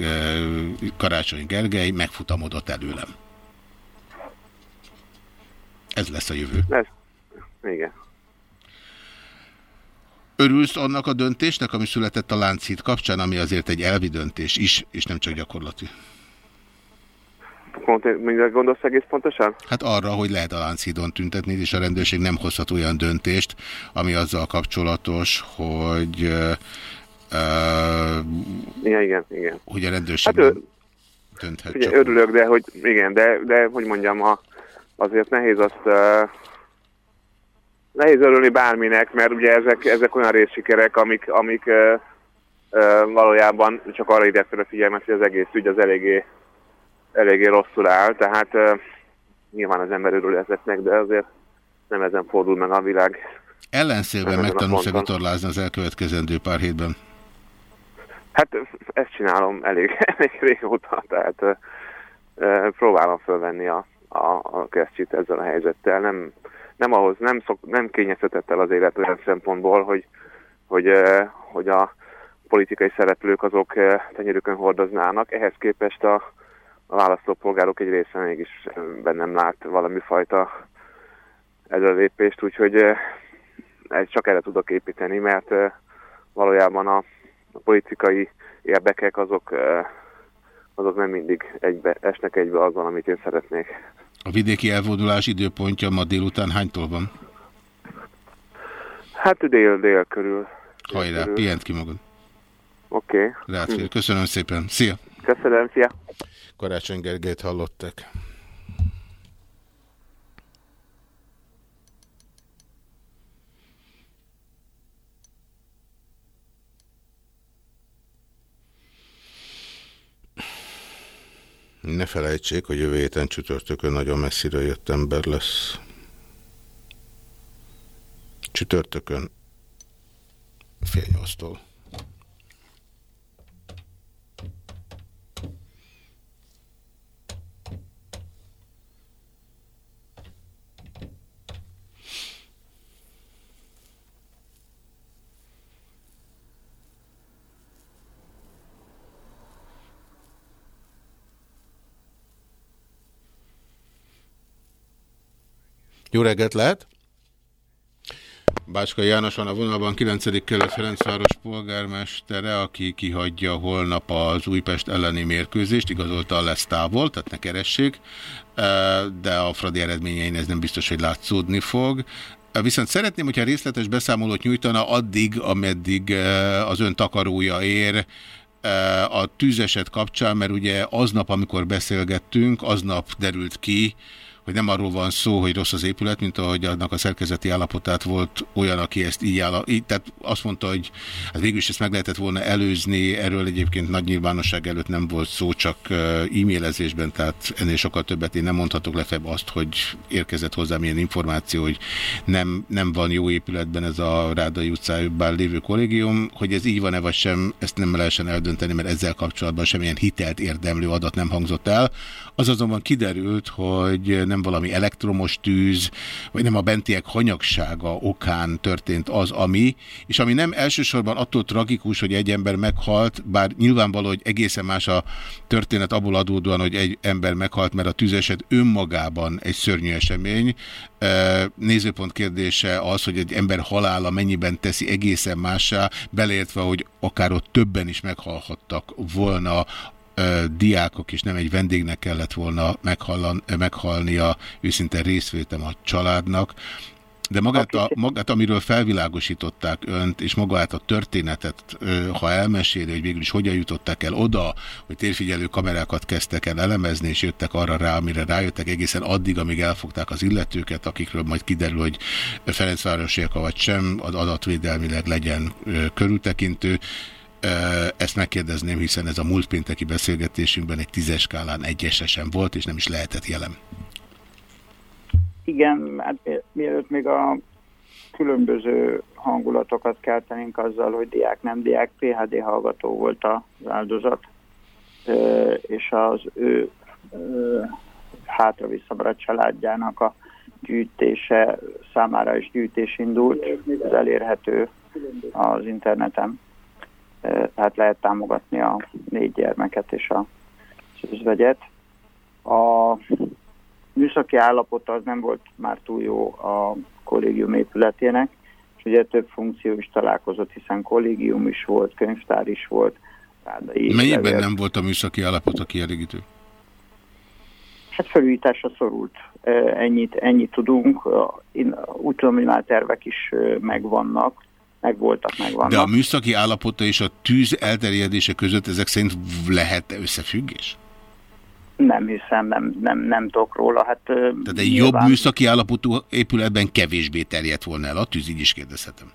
Karácsony Gergely, megfutamodott előlem. Ez lesz a jövő. Ez, igen. Örülsz annak a döntésnek, ami született a Lánchíd kapcsán, ami azért egy elvi döntés is, és nem csak gyakorlati? Mindre gondolsz egész pontosan? Hát arra, hogy lehet a Lánchídon tüntetni, és a rendőrség nem hozhat olyan döntést, ami azzal kapcsolatos, hogy uh, ja, igen, igen. hogy a rendőrség hát, ő, dönthet. Ugye, örülök, de hogy igen, de, de hogy mondjam, a, azért nehéz azt uh, nehéz örülni bárminek, mert ugye ezek, ezek olyan részsikerek, amik, amik uh, uh, valójában csak arra ide fel a figyelmet, hogy az egész ügy az eléggé eléggé rosszul áll, tehát uh, nyilván az ember örül ezeknek, de azért nem ezen fordul meg a világ. Ellenszélben megtanulsz-e vitorlázni az elkövetkezendő pár hétben? Hát ezt csinálom elég, elég régóta, tehát uh, uh, próbálom fölvenni a, a, a kesztyűt ezzel a helyzettel. Nem, nem ahhoz, nem, szok, nem kényeztetett el az élet olyan szempontból, hogy, hogy, uh, hogy a politikai szereplők azok tenyerükön hordoznának. Ehhez képest a, a választópolgárok egy része mégis bennem lát valami fajta lépést, úgyhogy ez csak erre tudok építeni, mert valójában a, a politikai érdekek azok, azok nem mindig egybe, esnek egybe azzal, amit én szeretnék. A vidéki elvonulás időpontja ma délután hánytól van? Hát dél-dél körül. Hajrá, pihent ki magad. Oké. Okay. Köszönöm szépen. Szia! Köszönöm, szia! Karácsony Gergelyt hallottak. Ne felejtsék, hogy jövő héten csütörtökön nagyon messzire jött ember lesz. Csütörtökön fél nyolctól. Jó reggelt lehet! Bácska János van a vonalban, 9. kerület Ferencváros polgármestere, aki kihagyja holnap az Újpest elleni mérkőzést, igazolta lesz távol, tehát ne keressék, de a Fradi eredményein ez nem biztos, hogy látszódni fog. Viszont szeretném, hogyha részletes beszámolót nyújtana addig, ameddig az ön takarója ér, a tűzeset kapcsán, mert ugye aznap, amikor beszélgettünk, aznap derült ki, hogy nem arról van szó, hogy rossz az épület, mint ahogy annak a szerkezeti állapotát volt olyan, aki ezt így áll. Tehát azt mondta, hogy hát végül is ezt meg lehetett volna előzni, erről egyébként nagy nyilvánosság előtt nem volt szó, csak e-mailezésben, tehát ennél sokkal többet én nem mondhatok lefebb azt, hogy érkezett hozzám ilyen információ, hogy nem, nem van jó épületben ez a Rádai utcájában lévő kollégium, hogy ez így van-e vagy sem, ezt nem lehessen eldönteni, mert ezzel kapcsolatban semmilyen hitelt érdemlő adat nem hangzott el. Az azonban kiderült, hogy nem valami elektromos tűz, vagy nem a bentiek hanyagsága okán történt az, ami, és ami nem elsősorban attól tragikus, hogy egy ember meghalt, bár nyilvánvaló, hogy egészen más a történet abból adódóan, hogy egy ember meghalt, mert a tűzeset önmagában egy szörnyű esemény. Nézőpont kérdése az, hogy egy ember halála mennyiben teszi egészen mássá, beleértve, hogy akár ott többen is meghalhattak volna diákok, és nem egy vendégnek kellett volna meghallan, meghalnia, őszinte részvétem a családnak. De magát, a, magát, amiről felvilágosították önt, és magát a történetet, ha elmeséli, hogy végül is hogyan jutották el oda, hogy térfigyelő kamerákat kezdtek el elemezni, és jöttek arra rá, amire rájöttek egészen addig, amíg elfogták az illetőket, akikről majd kiderül, hogy Ferencvárosiak vagy sem, az adatvédelmileg legyen körültekintő. Ezt megkérdezném, hiszen ez a múlt pénteki beszélgetésünkben egy tízes skálán egyesre sem volt, és nem is lehetett jelen. Igen, hát mielőtt még a különböző hangulatokat keltenénk azzal, hogy diák nem diák, PHD hallgató volt az áldozat, és az ő hátra visszabaradt családjának a gyűjtése számára is gyűjtés indult, ez elérhető az interneten tehát lehet támogatni a négy gyermeket és a szűzvegyet. A műszaki állapota az nem volt már túl jó a kollégium épületének, és ugye több funkció is találkozott, hiszen kollégium is volt, könyvtár is volt. Mennyiben levél. nem volt a műszaki állapota kielégítő? Hát felújításra szorult. Ennyit, ennyit tudunk. Én úgy tudom, hogy már tervek is megvannak, meg voltak, meg vannak. De a műszaki állapota és a tűz elterjedése között ezek szerint lehet -e összefüggés? Nem hiszem, nem, nem, nem tudok róla. Hát, Tehát egy nyilván... jobb műszaki állapotú épületben kevésbé terjedt volna el a tűz, így is kérdezhetem.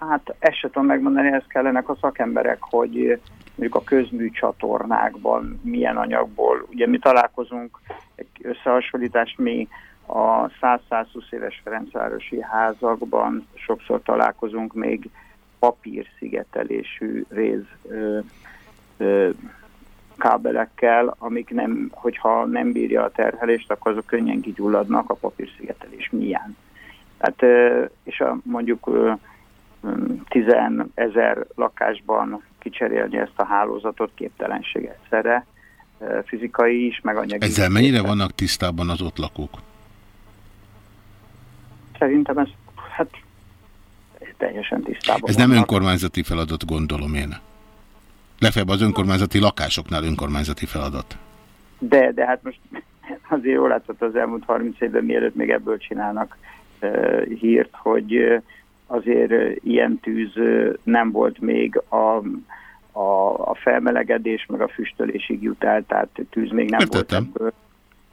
Hát ezt sem tudom megmondani, ez kellenek a szakemberek, hogy mondjuk a közműcsatornákban milyen anyagból. Ugye mi találkozunk, egy összehasonlítást mi a 100-120 éves Ferencvárosi házakban sokszor találkozunk még papírszigetelésű réz ö, ö, kábelekkel, amik nem, hogyha nem bírja a terhelést, akkor azok könnyen kigyulladnak a papírszigetelés miatt. Tehát, ö, és a, mondjuk ö, tizenezer lakásban kicserélni ezt a hálózatot képtelenség egyszerre, fizikai is, meg anyagi. Ezzel mennyire vannak tisztában az ott lakók? Szerintem ez hát teljesen tisztában Ez nem önkormányzati feladat, gondolom én. Lefebb az önkormányzati lakásoknál önkormányzati feladat. De, de hát most azért jól látszott az elmúlt 30 évben, mielőtt még ebből csinálnak uh, hírt, hogy uh, azért uh, ilyen tűz uh, nem volt még a, a, a felmelegedés, meg a füstölésig jut el, tehát tűz még nem Értettem. volt ebből.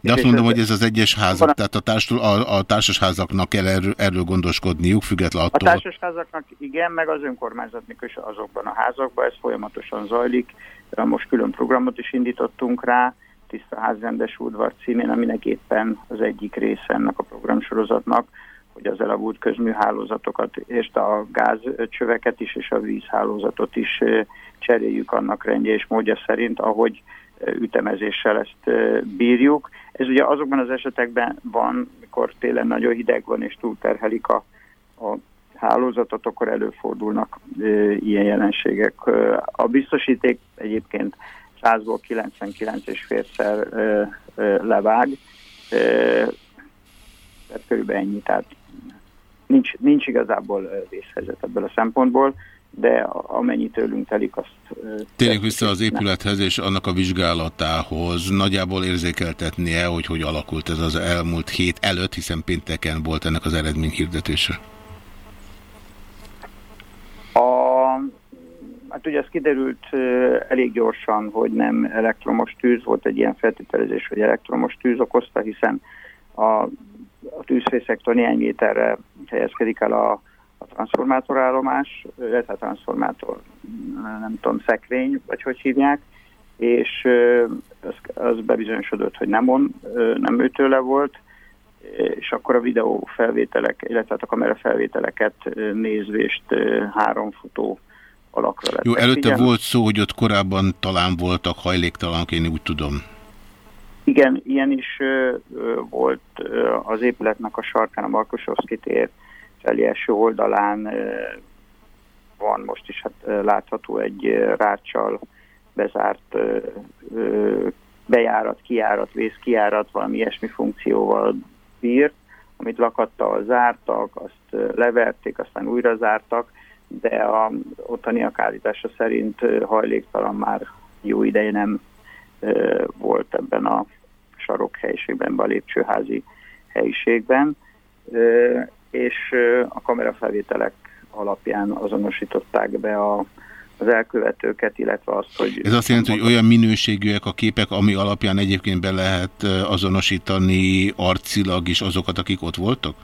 De azt mondom, hogy ez az egyes házak, tehát a, társul, a, a társasházaknak kell erről, erről gondoskodniuk, független attól. A társasházaknak igen, meg az önkormányzatnak is azokban a házakban, ez folyamatosan zajlik. Most külön programot is indítottunk rá, Tiszta Házrendes udvar címén, aminek éppen az egyik része ennek a programsorozatnak, hogy az elavult közműhálózatokat és a gázcsöveket is és a vízhálózatot is cseréljük annak rendje és módja szerint, ahogy ütemezéssel ezt bírjuk. Ez ugye azokban az esetekben van, mikor télen nagyon hideg van és túlterhelik a, a hálózatot, akkor előfordulnak e, ilyen jelenségek. A biztosíték egyébként 100-ból 99 és e, e, levág, e, tehát körülbelül ennyi, tehát nincs, nincs igazából vészhelyzet ebből a szempontból de amennyi tőlünk telik, azt... Tényleg vissza az épülethez és annak a vizsgálatához nagyjából érzékeltetnie, hogy hogy alakult ez az elmúlt hét előtt, hiszen pénteken volt ennek az eredmény hirdetése. A, hát ugye ez kiderült elég gyorsan, hogy nem elektromos tűz, volt egy ilyen feltételezés, hogy elektromos tűz okozta, hiszen a, a tűzfészektől néhány méterre helyezkedik el a a transformátorállomás, illetve a transformátor, nem tudom, szekrény, vagy hogy hívják, és az, az bebizonyosodott, hogy nem on, nem őtőle volt, és akkor a videó felvételek, illetve a kamera felvételeket nézvést három futó alakra lett. Jó, előtte figyelme. volt szó, hogy ott korábban talán voltak hajléktalanok, én úgy tudom. Igen, ilyen is volt az épületnek a sarkán, a Markosovszki tér felé első oldalán van most is hát látható egy rácsal bezárt bejárat, kiárat, vészkiárat, valami ilyesmi funkcióval bírt, amit lakattal zártak, azt leverték, aztán újra zártak, de a ottaniak állítása szerint hajléktalan már jó ideje nem volt ebben a sarokhelyiségben, a lépcsőházi helyiségben és a kamerafelvételek alapján azonosították be a, az elkövetőket, illetve azt, hogy... Ez azt jelenti, hogy olyan minőségűek a képek, ami alapján egyébként be lehet azonosítani arcilag is azokat, akik ott voltak?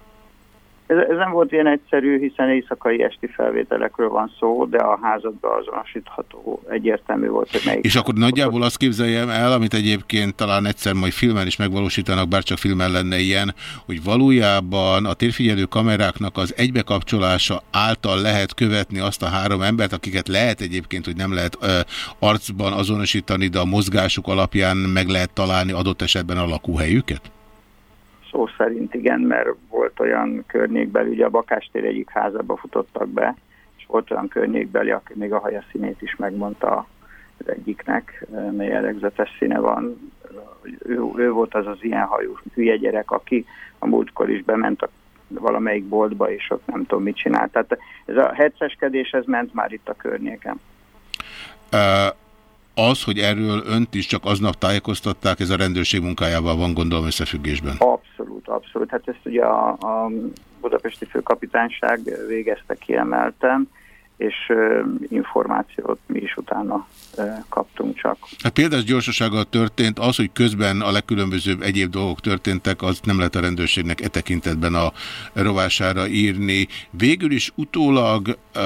Ez, ez nem volt ilyen egyszerű, hiszen éjszakai esti felvételekről van szó, de a házadban azonosítható egyértelmű volt, hogy melyik... És akkor nagyjából azt képzeljem el, amit egyébként talán egyszer majd filmen is megvalósítanak, bár csak filmen lenne ilyen, hogy valójában a térfigyelő kameráknak az egybekapcsolása által lehet követni azt a három embert, akiket lehet egyébként, hogy nem lehet ö, arcban azonosítani, de a mozgásuk alapján meg lehet találni adott esetben a lakóhelyüket? Szó szerint igen, mert volt olyan környékbeli, ugye a Bakástér egyik házába futottak be, és volt olyan környékbeli, aki még a haja színét is megmondta az egyiknek, mely elegzetes színe van. Ő, ő volt az az ilyen hajú hülye gyerek, aki a múltkor is bement a valamelyik boltba, és ott nem tudom mit csinált. Tehát ez a hecceskedés, ez ment már itt a környéken. Uh, az, hogy erről önt is csak aznap tájékoztatták, ez a rendőrség munkájával van gondolom összefüggésben? Abszolút, abszolút. Hát ezt ugye a, a budapesti főkapitányság végezte kiemelten, és uh, információt mi is utána uh, kaptunk csak. Hát példás gyorsasággal történt, az, hogy közben a legkülönbözőbb egyéb dolgok történtek, az nem lehet a rendőrségnek e tekintetben a rovására írni. Végül is utólag uh,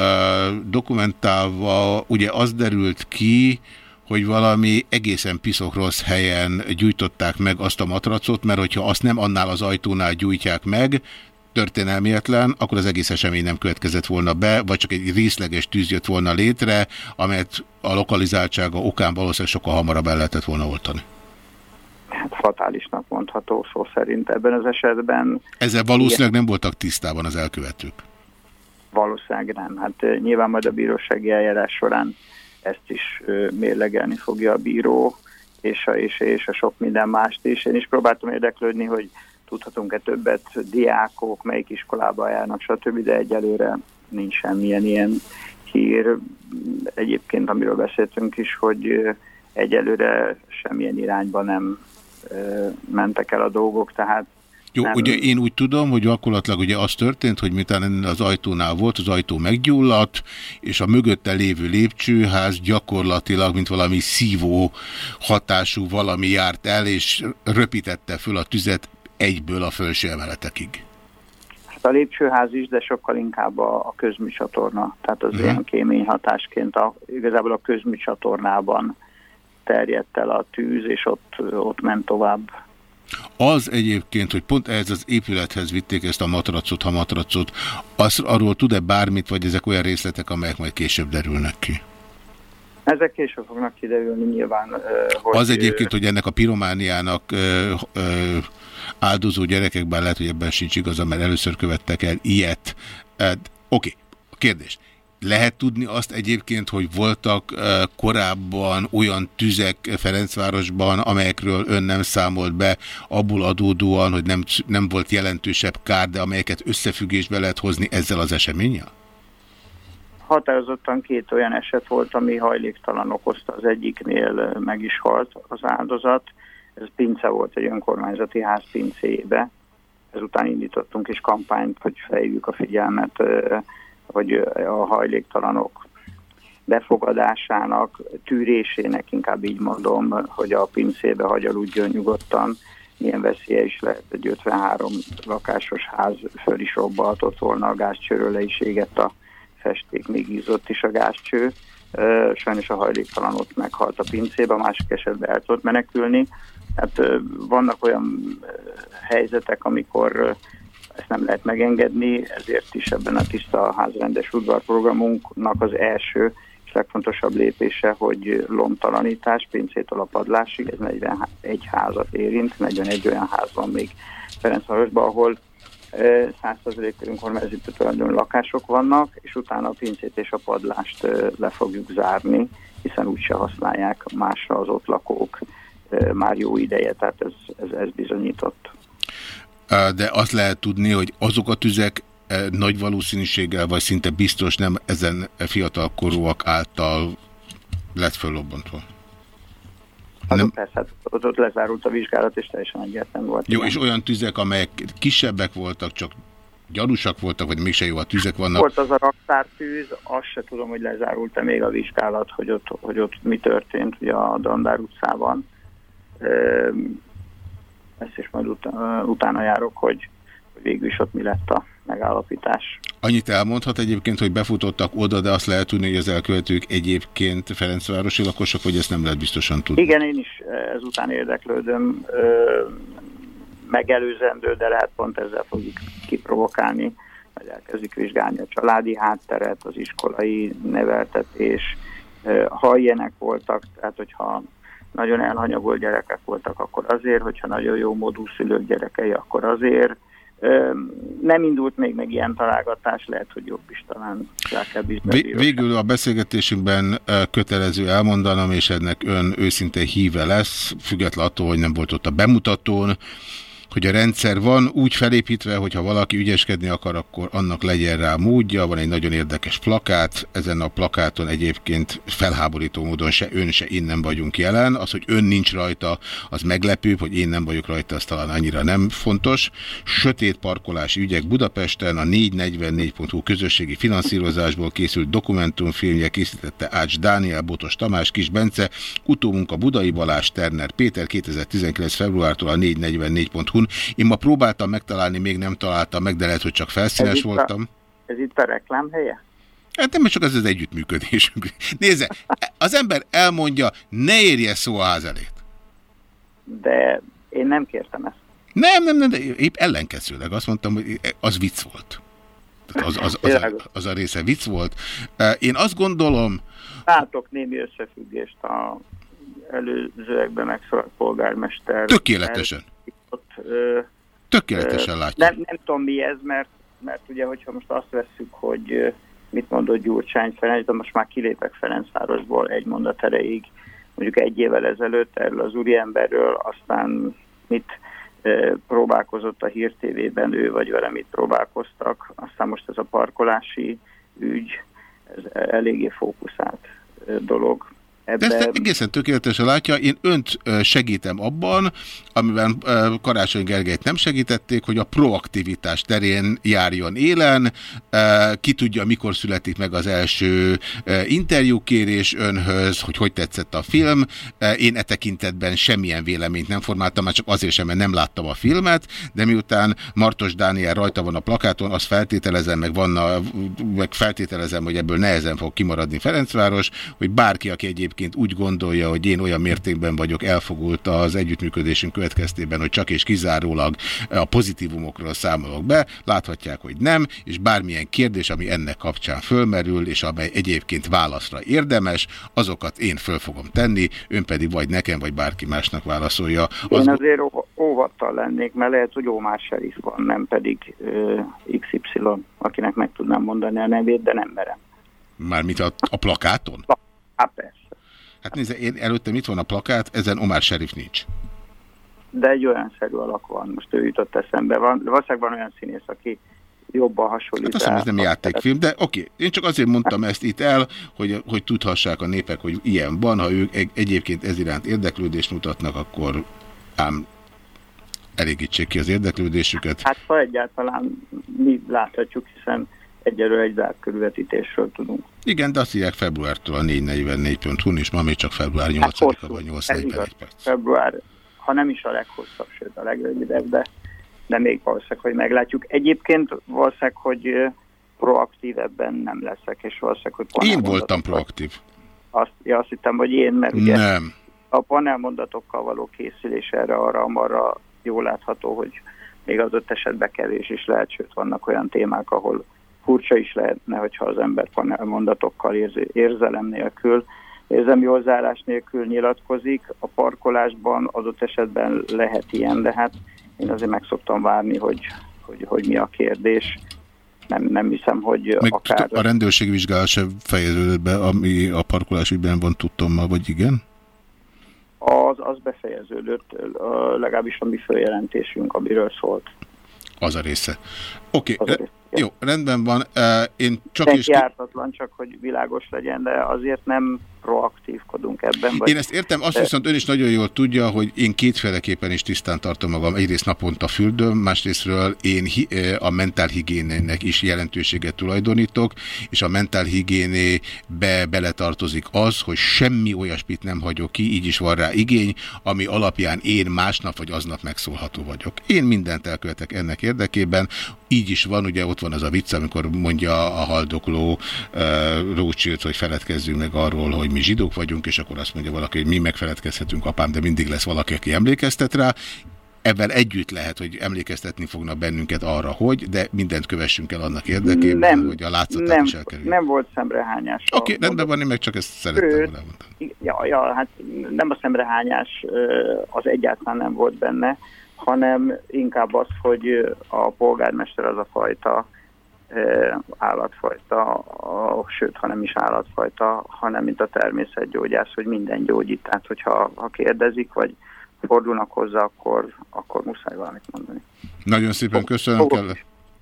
dokumentálva ugye az derült ki, hogy valami egészen piszok rossz helyen gyújtották meg azt a matracot, mert hogyha azt nem annál az ajtónál gyújtják meg, történelmietlen, akkor az egész esemény nem következett volna be, vagy csak egy részleges tűz jött volna létre, amelyet a lokalizáltsága okán valószínűleg sokkal hamarabb el lehetett volna oltani. Hát fatálisnak mondható szó szerint ebben az esetben. Ezzel valószínűleg nem voltak tisztában az elkövetők. Valószínűleg nem. Hát nyilván majd a bírósági eljárás során ezt is mérlegelni fogja a bíró, és a, és, és a sok minden mást is. Én is próbáltam érdeklődni, hogy tudhatunk-e többet diákok, melyik iskolába járnak, stb., de egyelőre nincs semmilyen ilyen hír. Egyébként, amiről beszéltünk is, hogy egyelőre semmilyen irányba nem mentek el a dolgok, tehát Jó, nem. ugye én úgy tudom, hogy gyakorlatilag ugye az történt, hogy miután az ajtónál volt, az ajtó meggyulladt, és a mögötte lévő lépcsőház gyakorlatilag, mint valami szívó hatású valami járt el, és röpítette föl a tüzet egyből a felső emeletekig. Hát a lépcsőház is, de sokkal inkább a, a közműcsatorna. Tehát az uh mhm. -huh. ilyen kémény hatásként a, igazából a közműcsatornában terjedt el a tűz, és ott, ott ment tovább az egyébként, hogy pont ehhez az épülethez vitték ezt a matracot, ha matracot, az, arról tud-e bármit, vagy ezek olyan részletek, amelyek majd később derülnek ki? Ezek később fognak kiderülni nyilván. Hogy az egyébként, hogy ennek a piromániának áldozó gyerekekben lehet, hogy ebben sincs igaza, mert először követtek el ilyet. Oké, okay. kérdés. Lehet tudni azt egyébként, hogy voltak korábban olyan tüzek Ferencvárosban, amelyekről ön nem számolt be, abból adódóan, hogy nem, nem volt jelentősebb kár, de amelyeket összefüggésbe lehet hozni ezzel az eseménnyel? Határozottan két olyan eset volt, ami hajléktalan okozta. Az egyiknél meg is halt az áldozat. Ez pince volt egy önkormányzati ház pincébe. Ezután indítottunk is kampányt, hogy fejlőjük a figyelmet hogy a hajléktalanok befogadásának, tűrésének, inkább így mondom, hogy a pincébe hagyaludjon nyugodtan, milyen veszélye is lehet, egy 53 lakásos ház föl is robbaltott volna, a gázcsőről le is égett a festék, még ízott is a gázcső. Sajnos a hajléktalan ott meghalt a pincébe, a másik esetben el tudott menekülni. Hát vannak olyan helyzetek, amikor ezt nem lehet megengedni, ezért is ebben a tiszta házrendes udvarprogramunknak az első és legfontosabb lépése, hogy lomtalanítás, pincétől a padlásig, ez 41 házat érint, 41 olyan ház van még Ferencvárosban, ahol 100% önkormányzati tulajdon lakások vannak, és utána a pincét és a padlást le fogjuk zárni, hiszen úgyse használják másra az ott lakók már jó ideje, tehát ez, ez, ez bizonyított de azt lehet tudni, hogy azok a tüzek nagy valószínűséggel, vagy szinte biztos nem ezen fiatalkorúak által lett föllobbantva. Hát nem... persze, hát ott, ott lezárult a vizsgálat, és teljesen egyértelmű volt. Jó, igen. és olyan tüzek, amelyek kisebbek voltak, csak gyanúsak voltak, vagy mégse jó a tüzek vannak? Volt az a raktártűz, azt se tudom, hogy lezárult-e még a vizsgálat, hogy ott, hogy ott mi történt ugye a Dandár utcában ezt is majd utána, utána járok, hogy, hogy végül is ott mi lett a megállapítás. Annyit elmondhat egyébként, hogy befutottak oda, de azt lehet tudni, hogy az elkövetők egyébként Ferencvárosi lakosok, vagy ezt nem lehet biztosan tudni? Igen, én is ezután érdeklődöm. Megelőzendő, de lehet pont ezzel fogjuk kiprovokálni, hogy elkezdik vizsgálni a családi hátteret, az iskolai neveltetés, ha ilyenek voltak, tehát hogyha nagyon gyerekek voltak, akkor azért, hogyha nagyon jó módú szülők gyerekei, akkor azért. Nem indult még meg ilyen találgatás, lehet, hogy jobb is talán. Végül a beszélgetésünkben kötelező elmondanom, és ennek ön őszinte híve lesz, független attól, hogy nem volt ott a bemutatón, hogy a rendszer van úgy felépítve, hogy ha valaki ügyeskedni akar, akkor annak legyen rá módja. Van egy nagyon érdekes plakát, ezen a plakáton egyébként felháborító módon se ön, se én nem vagyunk jelen. Az, hogy ön nincs rajta, az meglepőbb, hogy én nem vagyok rajta, az talán annyira nem fontos. Sötét parkolási ügyek Budapesten a 444.hu közösségi finanszírozásból készült dokumentumfilmje készítette Ács Dániel, Botos Tamás, Kis Bence, utómunka Budai Balázs, Terner Péter 2019. februártól a 444.hu Yahoo-n. Én ma próbáltam megtalálni, még nem találtam meg, de lehet, hogy csak felszínes ez voltam. A, ez itt a reklám helye? Hát nem csak az az együttműködésünk. Nézze, az ember elmondja, ne érje szó a ház elét. De én nem kértem ezt. Nem, nem, nem, de épp ellenkezőleg azt mondtam, hogy az vicc volt. Az, az, az, a, az a része vicc volt. Én azt gondolom... Látok némi összefüggést a előzőekben megszólalt polgármester. Tökéletesen. El ott... Tökéletesen látjuk. Nem, nem tudom mi ez, mert, mert ugye, hogyha most azt vesszük, hogy mit mondott Gyurcsány Ferenc, de most már kilépek Ferencvárosból egy mondat erejéig, mondjuk egy évvel ezelőtt erről az úriemberről, aztán mit próbálkozott a Hír TV-ben ő, vagy vele mit próbálkoztak, aztán most ez a parkolási ügy, ez eléggé fókuszált dolog. Ebben... De ezt egészen tökéletesen látja. Én önt segítem abban, amiben Karácsony Gergelyt nem segítették, hogy a proaktivitás terén járjon élen. Ki tudja, mikor születik meg az első interjúkérés önhöz, hogy hogy tetszett a film. Én e tekintetben semmilyen véleményt nem formáltam, már csak azért sem, mert nem láttam a filmet, de miután Martos Dániel rajta van a plakáton, azt feltételezem, meg, vanna, meg feltételezem, hogy ebből nehezen fog kimaradni Ferencváros, hogy bárki, aki egyébként úgy gondolja, hogy én olyan mértékben vagyok elfogult az együttműködésünk következtében, hogy csak és kizárólag a pozitívumokról számolok be, láthatják, hogy nem, és bármilyen kérdés, ami ennek kapcsán fölmerül, és amely egyébként válaszra érdemes, azokat én föl fogom tenni, ön pedig vagy nekem, vagy bárki másnak válaszolja. Az... Én azért óvattal lennék, mert lehet, hogy Ómár Serif van, nem pedig uh, XY, akinek meg tudnám mondani a nevét, de nem merem. Mármint a, a plakáton? Hát persze. Hát nézze, én előttem itt van a plakát, ezen Omar Sheriff nincs. De egy olyan szerű alak van, most ő jutott eszembe. Van, valószínűleg van olyan színész, aki jobban hasonlít. Hát azt ez nem játékfilm, de oké, okay. én csak azért mondtam ezt itt el, hogy, hogy tudhassák a népek, hogy ilyen van, ha ők egyébként ez iránt érdeklődést mutatnak, akkor ám elégítsék ki az érdeklődésüket. Hát ha egyáltalán mi láthatjuk, hiszen egyelőre egy zárt körülvetítésről tudunk. Igen, de azt írják februártól a 444.hu-n, és ma még csak február 8-a hát vagy 8 perc. Február, ha nem is a leghosszabb, sőt a legrövidebb, de, de még valószínűleg, hogy meglátjuk. Egyébként valószínűleg, hogy proaktív ebben nem leszek, és valószínűleg, hogy Én voltam proaktív. Azt, ja, azt hittem, hogy én, mert ugye nem. a panelmondatokkal való készülés erre arra, arra jól látható, hogy még az öt esetben kevés is lehet, sőt vannak olyan témák, ahol furcsa is lehetne, hogyha az ember mondatokkal érzelem nélkül, érzelmi hozzáállás nélkül nyilatkozik. A parkolásban adott esetben lehet ilyen, de hát én azért meg szoktam várni, hogy, hogy, hogy mi a kérdés. Nem, nem hiszem, hogy Meg akár... A rendőrség vizsgálat sem fejeződött be, ami a parkolás ügyben van tudtommal, vagy igen? Az, az befejeződött, legalábbis a mi följelentésünk, amiről szólt. Az a része. Oké, okay. Jó, rendben van. Én csak Senki is... ártatlan, csak hogy világos legyen, de azért nem proaktívkodunk ebben. Vagy... Én ezt értem, azt viszont ön is nagyon jól tudja, hogy én kétféleképpen is tisztán tartom magam. Egyrészt naponta füldöm, másrésztről én a mentálhigiénének is jelentőséget tulajdonítok, és a mentálhigiénébe beletartozik az, hogy semmi olyasmit nem hagyok ki, így is van rá igény, ami alapján én másnap vagy aznap megszólható vagyok. Én mindent elkövetek ennek érdekében, így is van, ugye ott van az a vicc, amikor mondja a haldokló uh, Rócsilt, hogy feledkezzünk meg arról, hogy mi zsidók vagyunk, és akkor azt mondja valaki, hogy mi megfeledkezhetünk apám, de mindig lesz valaki, aki emlékeztet rá. Ebben együtt lehet, hogy emlékeztetni fognak bennünket arra, hogy, de mindent kövessünk el annak érdekében, nem, hogy a látszatát nem, is elkerüljük. Nem volt szemrehányás. Oké, okay, rendben van, én meg csak ezt szerettem volna mondani. Ja, ja, hát nem a szemrehányás az egyáltalán nem volt benne, hanem inkább az, hogy a polgármester az a fajta állatfajta, sőt, ha nem is állatfajta, hanem mint a természetgyógyász, hogy minden gyógyít. Tehát, hogyha ha kérdezik, vagy fordulnak hozzá, akkor, akkor muszáj valamit mondani. Nagyon szépen köszönöm, kell,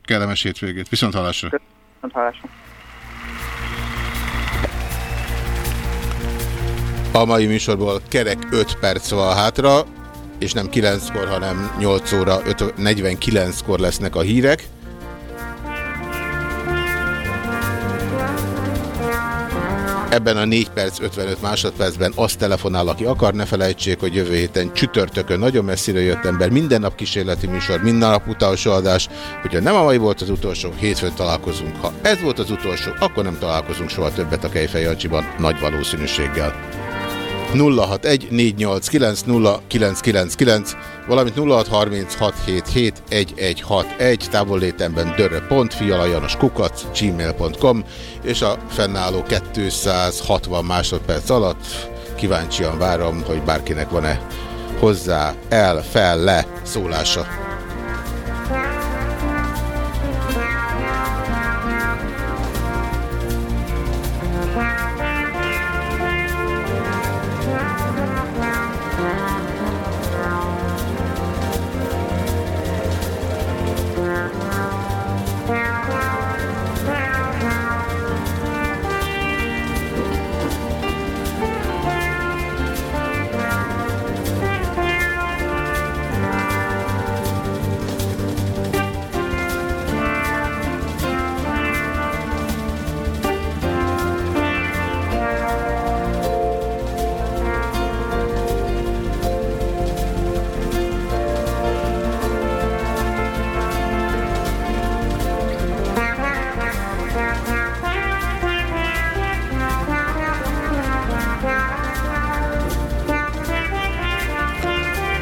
kellemes hétvégét. Viszont hallásra. Viszont hallásra. A mai műsorból kerek 5 perc van hátra, és nem 9-kor, hanem 8 óra 49-kor lesznek a hírek. Ebben a 4 perc 55 másodpercben azt telefonál, aki akar, ne felejtsék, hogy jövő héten csütörtökön nagyon messzire jött ember, minden nap kísérleti műsor, minden nap utolsó adás. Hogyha nem a mai volt az utolsó, hétfőn találkozunk. Ha ez volt az utolsó, akkor nem találkozunk soha többet a Kejfej nagy valószínűséggel. 0614890999, valamint 0636771161, távollétemben dörre.fialajanos kukac, gmail.com, és a fennálló 260 másodperc alatt kíváncsian várom, hogy bárkinek van-e hozzá, el, fel, le szólása.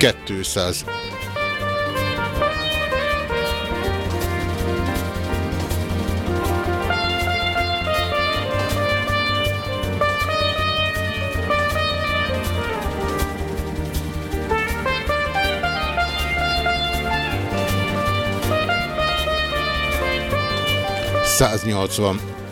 200. Száznyolcvan.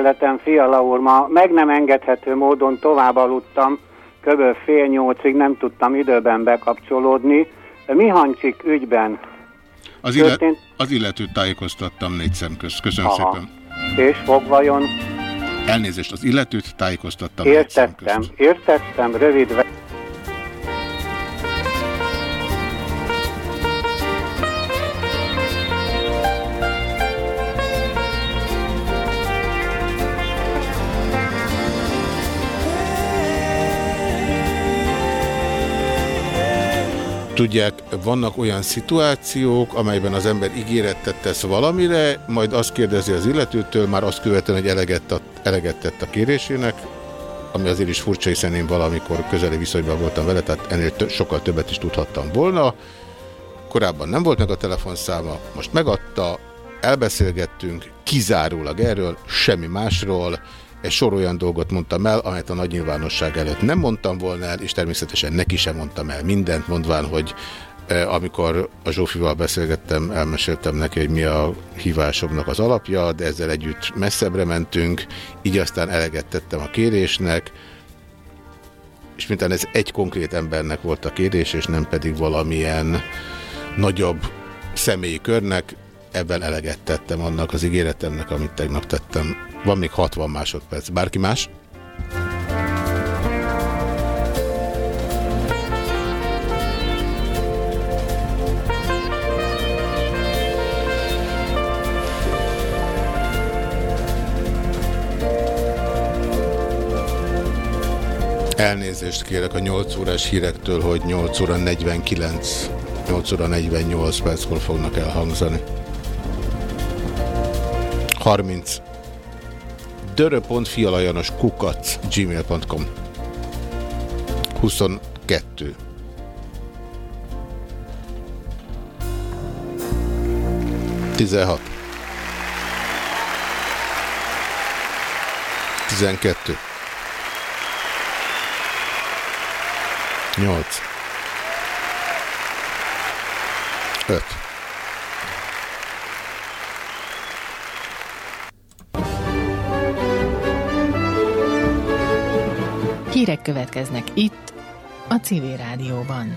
Tiszteletem, Fiala úr, ma meg nem engedhető módon tovább aludtam, kb. fél nyolcig nem tudtam időben bekapcsolódni. Mihancsik ügyben az, illet, az illetőt tájékoztattam négy szem közt. Köszönöm Aha. szépen. És fog vajon? Elnézést, az illetőt tájékoztattam Értettem, értettem, rövid Tudják, vannak olyan szituációk, amelyben az ember ígéretet tesz valamire, majd azt kérdezi az illetőtől, már azt követően, hogy eleget, eleget tett a kérésének, ami azért is furcsa, hiszen én valamikor közeli viszonyban voltam vele, tehát ennél sokkal többet is tudhattam volna. Korábban nem volt meg a telefonszáma, most megadta, elbeszélgettünk, kizárólag erről, semmi másról, egy sor olyan dolgot mondtam el, amelyet a nagy nyilvánosság előtt nem mondtam volna el, és természetesen neki sem mondtam el mindent, mondván, hogy e, amikor a Zsófival beszélgettem, elmeséltem neki, hogy mi a hívásomnak az alapja, de ezzel együtt messzebbre mentünk, így aztán eleget tettem a kérésnek, és mintán ez egy konkrét embernek volt a kérés, és nem pedig valamilyen nagyobb személyi körnek, ebben eleget tettem annak az ígéretemnek, amit tegnap tettem. Van még 60 másodperc. Bárki más? Elnézést kérek a 8 órás hírektől, hogy 8 óra 49, 8 óra 48 perckor fognak elhangzani. 30 dörö.fialajanos kukac gmail.com 22 16 12 8 5 Hírek következnek itt, a Civil Rádióban.